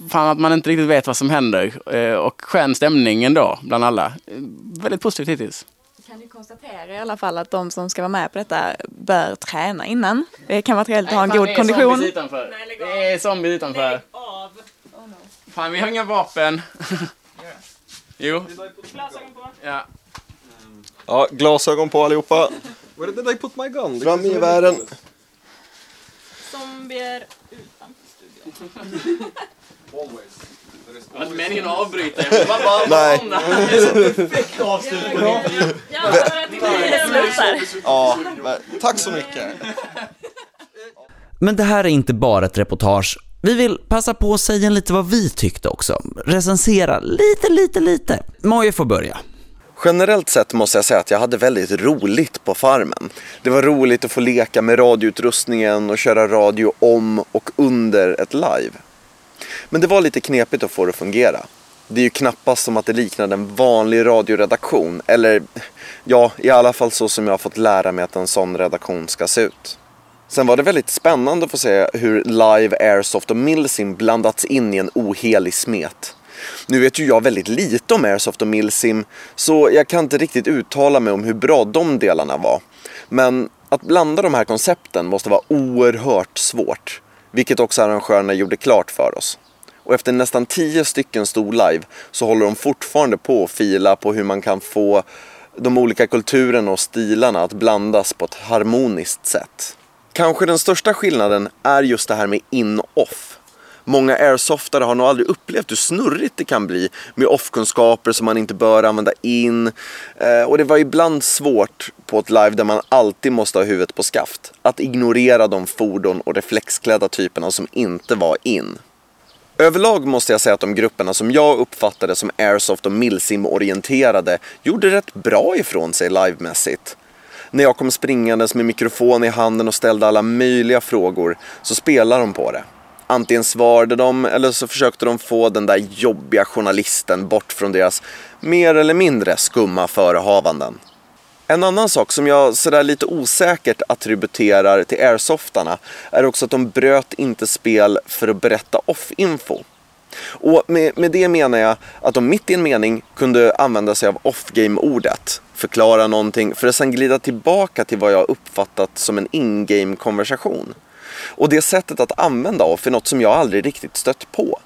fan att man inte riktigt vet vad som händer. Eh, och skön stämning ändå bland alla. Eh, väldigt positivt hittills kan ju konstatera i alla fall att de som ska vara med på detta bör träna innan. Det kan vara trevligt att ha en god kondition. Det är utanför. Det är zombies utanför. Fan, vi har inga vapen. jo. Glasögon på. Ja. Ja, glasögon på allihopa. Where did I put my gun? Fram med gevären. Zombier utanför studion. Always. Inte meningen att avbryta. Jag bara, bara, Nej. Det är så perfekt avslutning. Ja, tack så mycket. Men det här är inte bara ett reportage. Vi vill passa på att säga lite vad vi tyckte också. Recensera lite, lite, lite. Moje får börja. Generellt sett måste jag säga att jag hade väldigt roligt på farmen. Det var roligt att få leka med radioutrustningen och köra radio om och under ett live. Men det var lite knepigt att få det att fungera. Det är ju knappast som att det liknade en vanlig radioredaktion. Eller ja, i alla fall så som jag har fått lära mig att en sån redaktion ska se ut. Sen var det väldigt spännande att få se hur Live, Airsoft och Milsim blandats in i en ohelig smet. Nu vet ju jag väldigt lite om Airsoft och Milsim så jag kan inte riktigt uttala mig om hur bra de delarna var. Men att blanda de här koncepten måste vara oerhört svårt. Vilket också arrangörerna gjorde klart för oss. Och efter nästan tio stycken storlive så håller de fortfarande på att fila på hur man kan få de olika kulturerna och stilarna att blandas på ett harmoniskt sätt. Kanske den största skillnaden är just det här med in-off. Många airsoftare har nog aldrig upplevt hur snurrigt det kan bli med off-kunskaper som man inte bör använda in. Eh, och det var ibland svårt på ett live där man alltid måste ha huvudet på skaft. Att ignorera de fordon och reflexklädda typerna som inte var in. Överlag måste jag säga att de grupperna som jag uppfattade som Airsoft och Milsim-orienterade gjorde rätt bra ifrån sig livemässigt. När jag kom springandes med mikrofon i handen och ställde alla möjliga frågor så spelade de på det. Antingen svarade de eller så försökte de få den där jobbiga journalisten bort från deras mer eller mindre skumma förehavanden. En annan sak som jag sådär lite osäkert attributerar till airsoftarna är också att de bröt inte spel för att berätta off-info. Och med, med det menar jag att de mitt i en mening kunde använda sig av off-game-ordet, förklara någonting för att sedan glida tillbaka till vad jag uppfattat som en in-game-konversation. Och det sättet att använda off är något som jag aldrig riktigt stött på.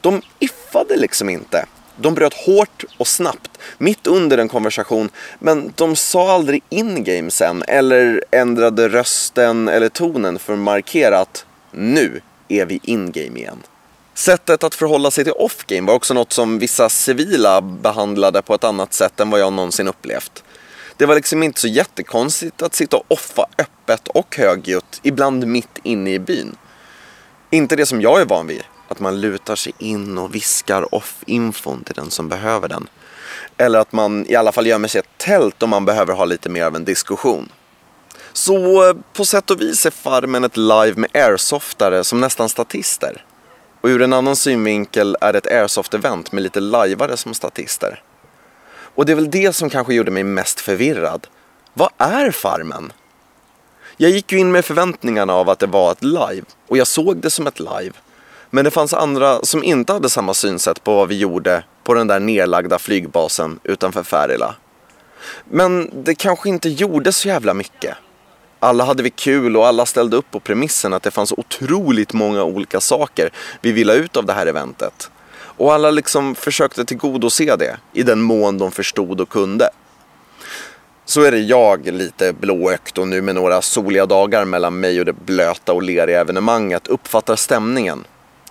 De iffade liksom inte. De bröt hårt och snabbt, mitt under en konversation, men de sa aldrig in-game sen eller ändrade rösten eller tonen för att markera att nu är vi in-game igen. Sättet att förhålla sig till off-game var också något som vissa civila behandlade på ett annat sätt än vad jag någonsin upplevt. Det var liksom inte så jättekonstigt att sitta och offa öppet och högljutt, ibland mitt inne i byn. Inte det som jag är van vid, att man lutar sig in och viskar off-infon till den som behöver den. Eller att man i alla fall gömmer sig i ett tält om man behöver ha lite mer av en diskussion. Så eh, på sätt och vis är Farmen ett live med airsoftare som nästan statister. Och ur en annan synvinkel är det ett airsoft-event med lite lajvare som statister. Och det är väl det som kanske gjorde mig mest förvirrad. Vad är Farmen? Jag gick ju in med förväntningarna av att det var ett live och jag såg det som ett live. Men det fanns andra som inte hade samma synsätt på vad vi gjorde på den där nedlagda flygbasen utanför Färila. Men det kanske inte gjorde så jävla mycket. Alla hade vi kul och alla ställde upp på premissen att det fanns otroligt många olika saker vi ville ha ut av det här eventet. Och alla liksom försökte tillgodose det i den mån de förstod och kunde. Så är det jag lite blåögt och nu med några soliga dagar mellan mig och det blöta och leriga evenemanget uppfattar stämningen.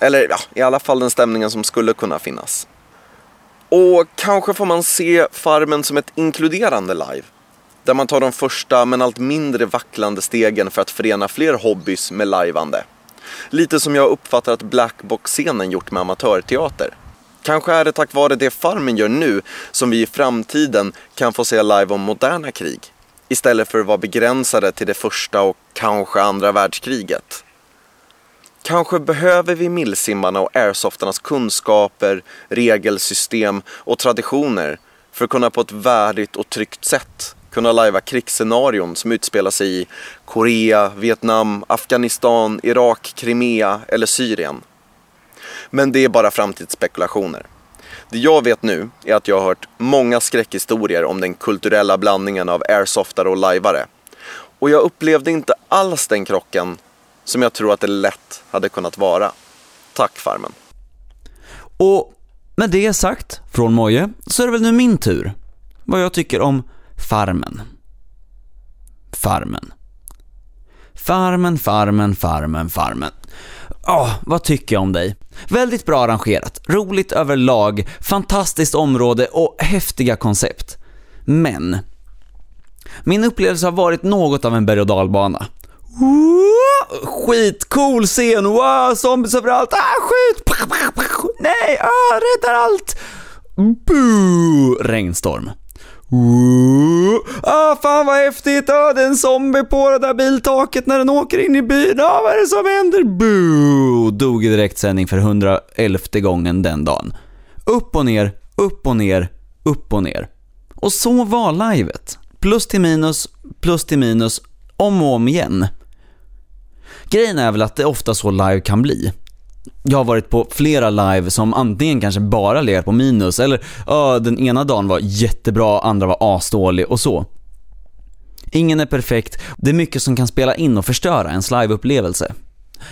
Eller ja, i alla fall den stämningen som skulle kunna finnas. Och kanske får man se Farmen som ett inkluderande live. Där man tar de första men allt mindre vacklande stegen för att förena fler hobbys med lajvande. Lite som jag uppfattar att Blackbox-scenen gjort med amatörteater. Kanske är det tack vare det Farmen gör nu som vi i framtiden kan få se live om moderna krig. Istället för att vara begränsade till det första och kanske andra världskriget. Kanske behöver vi millsimmarna och airsoftarnas kunskaper, regelsystem och traditioner för att kunna på ett värdigt och tryggt sätt kunna lajva krigsscenarion som utspelar sig i Korea, Vietnam, Afghanistan, Irak, Krimea eller Syrien. Men det är bara framtidsspekulationer. Det jag vet nu är att jag har hört många skräckhistorier om den kulturella blandningen av airsoftare och lajvare. Och jag upplevde inte alls den krocken som jag tror att det lätt hade kunnat vara. Tack Farmen. Och med det sagt från Moje så är det väl nu min tur. Vad jag tycker om Farmen. Farmen. Farmen, farmen, farmen, farmen. Ja, vad tycker jag om dig? Väldigt bra arrangerat, roligt överlag, fantastiskt område och häftiga koncept. Men, min upplevelse har varit något av en berg och dalbana. Skitcool scen, wow, zombies överallt, ah, skjut! Nej, ah, räddar allt! Boo! Regnstorm. Ooh. Ah, fan vad häftigt! Ah, det är en zombie på det där biltaket när den åker in i byn. Ah, vad är det som händer? Boo! Dog i direktsändning för 111 gången den dagen. Upp och ner, upp och ner, upp och ner. Och så var livet. Plus till minus, plus till minus, om och om igen. Grejen är väl att det ofta så live kan bli. Jag har varit på flera live som antingen kanske bara legat på minus eller ö, den ena dagen var jättebra, andra var asdålig och så. Ingen är perfekt, det är mycket som kan spela in och förstöra ens liveupplevelse.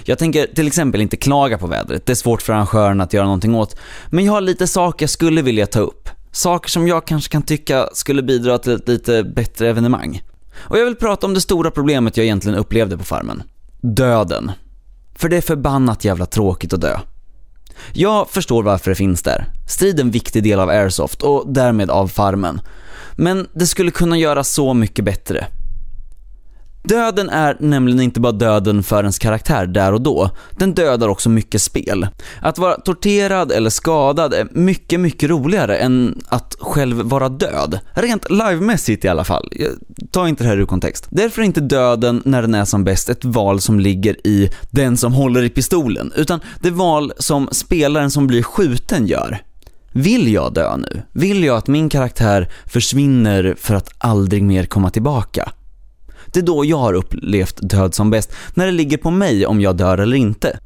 Jag tänker till exempel inte klaga på vädret, det är svårt för arrangören att göra någonting åt. Men jag har lite saker jag skulle vilja ta upp. Saker som jag kanske kan tycka skulle bidra till ett lite bättre evenemang. Och jag vill prata om det stora problemet jag egentligen upplevde på farmen. Döden. För det är förbannat jävla tråkigt att dö. Jag förstår varför det finns där. Strid är en viktig del av Airsoft och därmed av farmen. Men det skulle kunna göras så mycket bättre. Döden är nämligen inte bara döden för ens karaktär där och då, den dödar också mycket spel. Att vara torterad eller skadad är mycket, mycket roligare än att själv vara död. Rent livemässigt i alla fall. Ta inte det här ur kontext. Därför är inte döden när den är som bäst ett val som ligger i den som håller i pistolen, utan det val som spelaren som blir skjuten gör. Vill jag dö nu? Vill jag att min karaktär försvinner för att aldrig mer komma tillbaka? Det är då jag har upplevt död som bäst, när det ligger på mig om jag dör eller inte.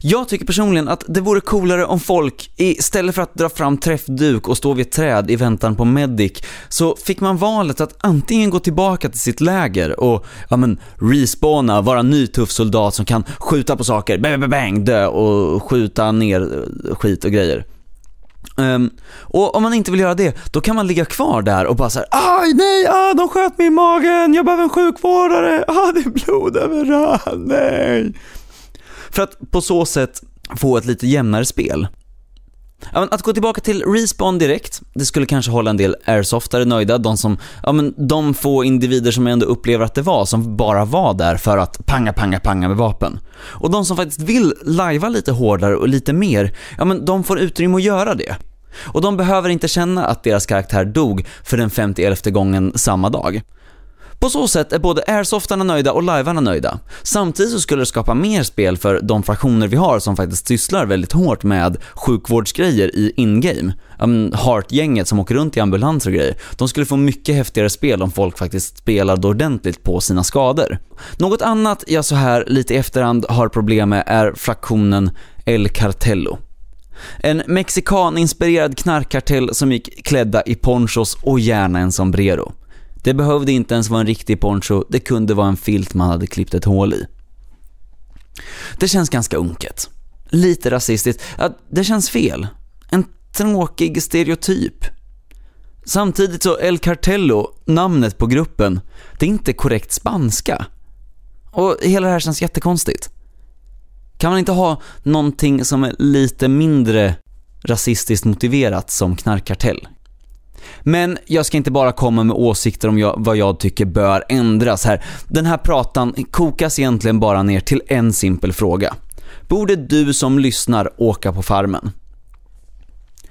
Jag tycker personligen att det vore coolare om folk, istället för att dra fram träffduk och stå vid ett träd i väntan på medic, så fick man valet att antingen gå tillbaka till sitt läger och, ja men, respawna, vara en ny tuff soldat som kan skjuta på saker, bang, bang, bang, dö och skjuta ner eh, skit och grejer. Um, och om man inte vill göra det, då kan man ligga kvar där och bara såhär Aj nej, ah, de sköt mig i magen, jag behöver en sjukvårdare, ah, det är blod överallt, nej. För att på så sätt få ett lite jämnare spel. Ja, men att gå tillbaka till Respawn direkt, det skulle kanske hålla en del airsoftare nöjda. De som, ja men de få individer som jag ändå upplever att det var, som bara var där för att panga, panga, panga med vapen. Och de som faktiskt vill lajva lite hårdare och lite mer, ja men de får utrymme att göra det. Och de behöver inte känna att deras karaktär dog för den 51 gången samma dag. På så sätt är både airsoftarna nöjda och livearna nöjda. Samtidigt så skulle det skapa mer spel för de fraktioner vi har som faktiskt sysslar väldigt hårt med sjukvårdsgrejer i in-game. Um, Heart-gänget som åker runt i ambulanser och grejer. De skulle få mycket häftigare spel om folk faktiskt spelade ordentligt på sina skador. Något annat jag så här lite i efterhand har problem med är fraktionen El Cartello. En mexikaninspirerad knarkkartell som gick klädda i ponchos och gärna en sombrero. Det behövde inte ens vara en riktig poncho, det kunde vara en filt man hade klippt ett hål i. Det känns ganska unket. Lite rasistiskt. Ja, det känns fel. En tråkig stereotyp. Samtidigt så El Cartello, namnet på gruppen, det är inte korrekt spanska. Och hela det här känns jättekonstigt. Kan man inte ha någonting som är lite mindre rasistiskt motiverat som knarkkartell? Men jag ska inte bara komma med åsikter om jag, vad jag tycker bör ändras här. Den här pratan kokas egentligen bara ner till en simpel fråga. Borde du som lyssnar åka på farmen?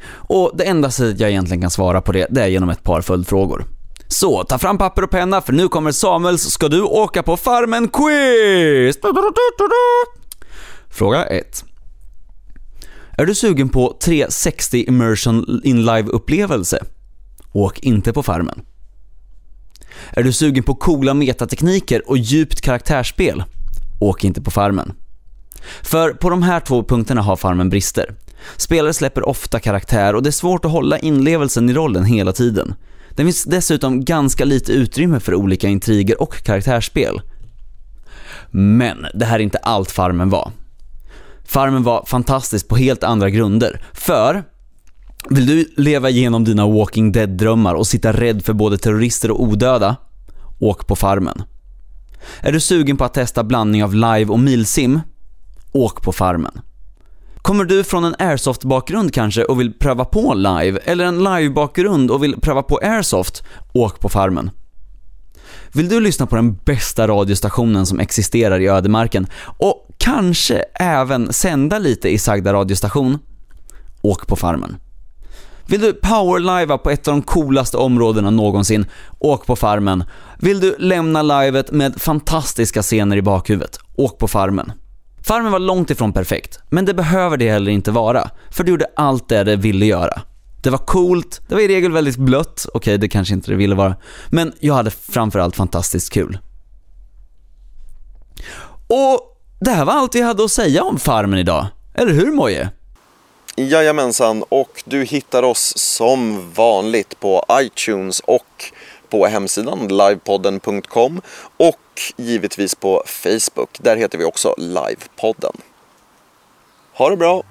Och det enda sättet jag egentligen kan svara på det, det är genom ett par följdfrågor. Så, ta fram papper och penna för nu kommer Samuels Ska du åka på farmen quiz? Fråga 1. Är du sugen på 360 immersion in live-upplevelse? Åk inte på farmen. Är du sugen på coola metatekniker och djupt karaktärsspel? Åk inte på farmen. För på de här två punkterna har farmen brister. Spelare släpper ofta karaktär och det är svårt att hålla inlevelsen i rollen hela tiden. Det finns dessutom ganska lite utrymme för olika intriger och karaktärsspel. Men det här är inte allt Farmen var. Farmen var fantastisk på helt andra grunder. För vill du leva igenom dina Walking Dead-drömmar och sitta rädd för både terrorister och odöda? Åk på Farmen. Är du sugen på att testa blandning av live och milsim? Åk på Farmen. Kommer du från en airsoft-bakgrund kanske och vill pröva på live, eller en live-bakgrund och vill pröva på airsoft? Åk på Farmen. Vill du lyssna på den bästa radiostationen som existerar i ödemarken och kanske även sända lite i sagda radiostation? Åk på Farmen. Vill du powerliva på ett av de coolaste områdena någonsin? Åk på Farmen. Vill du lämna livet med fantastiska scener i bakhuvudet? Åk på Farmen. Farmen var långt ifrån perfekt, men det behöver det heller inte vara, för det gjorde allt det det ville göra. Det var coolt, det var i regel väldigt blött, okej okay, det kanske inte det ville vara, men jag hade framförallt fantastiskt kul. Och det här var allt vi hade att säga om Farmen idag, eller hur Moje? Jajamensan, och du hittar oss som vanligt på iTunes och på hemsidan livepodden.com och givetvis på Facebook. Där heter vi också Livepodden. Ha det bra!